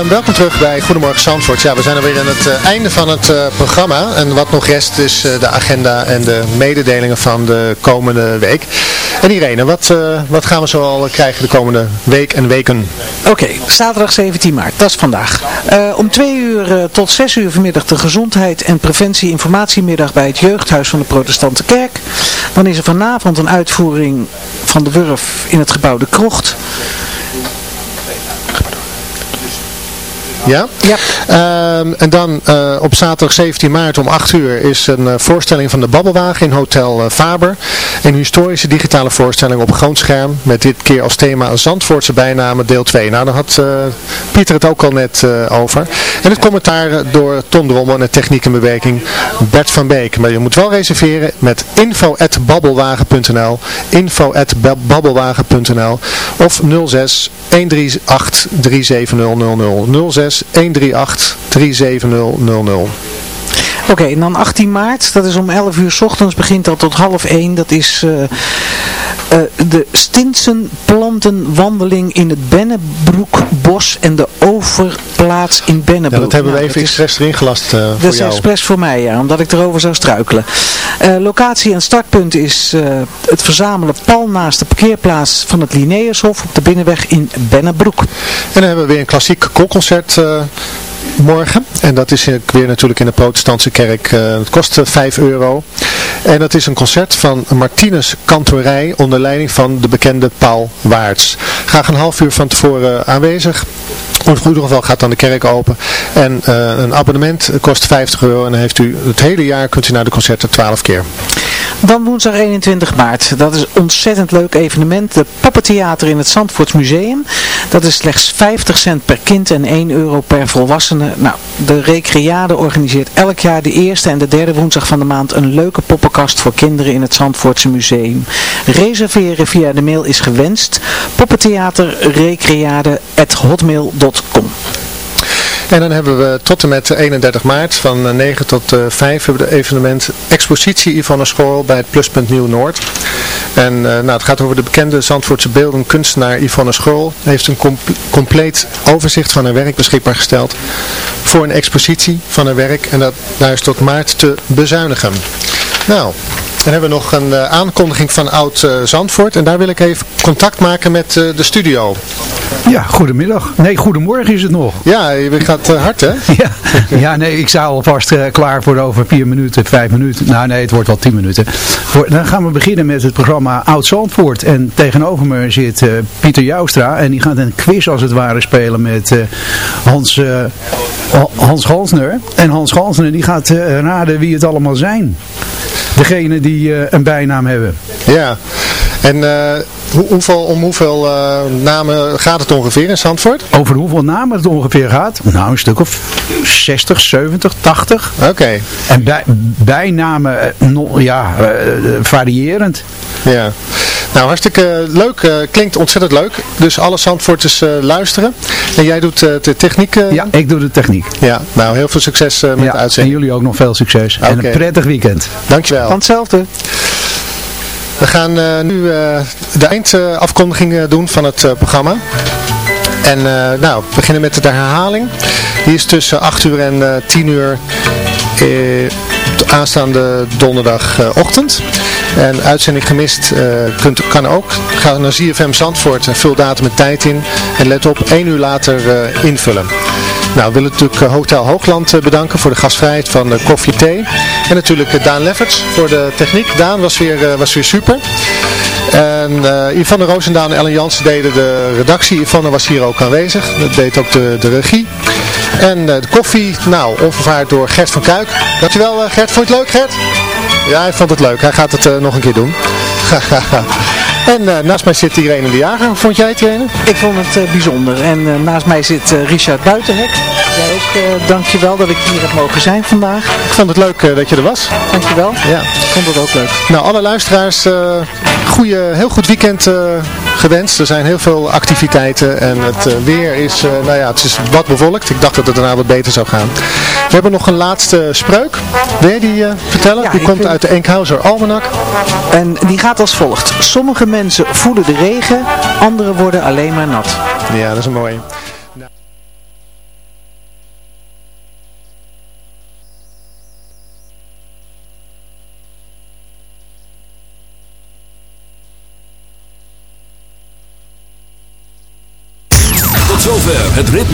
Welkom terug bij Goedemorgen Zandvoort. Ja, we zijn alweer aan het eh, einde van het eh, programma. En wat nog rest is eh, de agenda en de mededelingen van de komende week. En Irene, wat, wat gaan we zo al krijgen de komende week en weken? Oké, zaterdag 17 maart, dat is vandaag. Om 2 uur tot 6 uur vanmiddag de gezondheid en preventie informatiemiddag bij het jeugdhuis van de protestante kerk. Dan is er vanavond een uitvoering van de Wurf in het gebouw De Krocht. Ja? Ja. Ehm, en dan eh, op zaterdag 17 maart om 8 uur is een eh, voorstelling van de Babbelwagen in Hotel eh, Faber. Een historische digitale voorstelling op groot scherm met dit keer als thema Zandvoortse bijnamen deel 2. Nou, daar had Pieter het ook al net over. En het commentaar door Tom Drommel en de techniek en bewerking Bert van Beek. Maar je moet wel reserveren met info.babbelwagen.nl info.babbelwagen.nl of 06 138 37000 06 138 37000 Oké, en dan 18 maart, dat is om 11 uur 's ochtends, begint dat tot half 1. Dat is eh, eh, de Stinsen plantenwandeling in het Bennebroekbos en de Overplaats in Bennebroek. Ja, dat hebben we Nou, even dat is- expres erin gelast eh, voor Dat is jou. expres voor mij, ja, omdat ik erover zou struikelen. Locatie en startpunt is het verzamelen pal naast de parkeerplaats van het Linnaeushof op de binnenweg in Bennebroek. En dan hebben we weer een klassiek koorconcert eh, morgen. En dat is weer natuurlijk in de protestantse kerk. eh, het kost eh, 5 euro. En dat is een concert van Martinus Kantorij onder leiding van de bekende Paul Waarts. Graag een half uur van tevoren aanwezig. In ieder geval gaat dan de kerk open. En eh, een abonnement kost 50 euro. En dan heeft u het hele jaar kunt u naar de concerten 12 keer. Dan woensdag 21 maart. Dat is een ontzettend leuk evenement. De Poppentheater in het Zandvoorts Museum. Dat is slechts 50 cent per kind en 1 euro per volwassene. Nou, de Recreade organiseert elk jaar de eerste en de derde woensdag van de maand een leuke poppenkast voor kinderen in het Zandvoortse Museum. Reserveren via de mail is gewenst. poppentheaterrecreade.hotmail.com En dan hebben we tot en met 31 maart van eh, 9 tot eh, 5 hebben we evenement Expositie Yvonne School bij het Pluspunt Nieuw-Noord. En eh, nou, het gaat over de bekende Zandvoortse beelden kunstenaar Yvonne School. Heeft een com- compleet overzicht van haar werk beschikbaar gesteld voor een expositie van haar werk. En dat daar is tot maart te bezuinigen. Nou, dan hebben we nog een eh, aankondiging van Oud eh, Zandvoort. En daar wil ik even contact maken met eh, de studio. Ja, goedemiddag. Nee, goedemorgen is het nog. Ja, je gaat hard hè? Ja, ja, nee, ik sta alvast klaar voor over vier minuten, vijf minuten. Nou nee, het wordt wel tien minuten. Dan gaan we beginnen met het programma Oud Zandvoort. En tegenover me zit Pieter Joustra. En die gaat een quiz als het ware spelen met Hans, Ha- Hans Gansner. En Hans Gansner die gaat raden wie het allemaal zijn. Degene die eh, een bijnaam hebben. Ja, en eh, hoe, hoeveel, om hoeveel eh, namen gaat het ongeveer in Zandvoort? Over hoeveel namen het ongeveer gaat? Nou, een stuk of 60, 70, 80. Oké. En bij, bijnamen, eh, no- ja, eh, variërend. Ja. Nou, hartstikke leuk. Uh, klinkt ontzettend leuk. Dus alle Zandvoorters uh, luisteren. En jij doet uh, de techniek? ja, ik doe de techniek. Ja, nou heel veel succes met ja, de uitzending. En jullie ook nog veel succes. Okay. En een prettig weekend. Dankjewel. Van hetzelfde. We gaan nu de eindafkondiging doen van het programma. En nou, we beginnen met de herhaling. Die is tussen 8 uur en 10 uur aanstaande donderdagochtend. En uitzending gemist kunt, kan ook. Ga naar ZFM Zandvoort en vul datum en tijd in. En let op, één uur later invullen. Nou, we willen natuurlijk Hotel Hoogland bedanken voor de gastvrijheid van de koffie thee. En natuurlijk Daan Lefferts voor de techniek. Daan was weer, was weer super. En uh, Yvonne Roosendaal en Ellen Jansen deden de redactie. Yvonne was hier ook aanwezig. Dat deed ook de, de regie. En de koffie, nou, onvervaard door Gert van Kuik. Dankjewel Gert. Vond je het leuk Gert? Ja, hij vond het leuk. Hij gaat het nog een keer doen. en naast mij zit Irene de Jager. Vond jij het Irene? Ik vond het bijzonder. En naast mij zit Richard Buitenhek. Jij ook, dankjewel dat ik hier heb mogen zijn vandaag. Ik vond het leuk dat je er was. Dankjewel. Ja. Ik vond het ook leuk. Nou, alle luisteraars, goeie, heel goed weekend gewenst. Er zijn heel veel activiteiten en het uh, weer is, uh, nou ja, het is wat bewolkt. Ik dacht dat het daarna wat beter zou gaan. We hebben nog een laatste spreuk. Wil jij die uh, vertellen? Ja, die komt uit de Enkhuizer Almanak. En die gaat als volgt. Sommige mensen voelen de regen, anderen worden alleen maar nat. Ja, dat is een mooi. zover het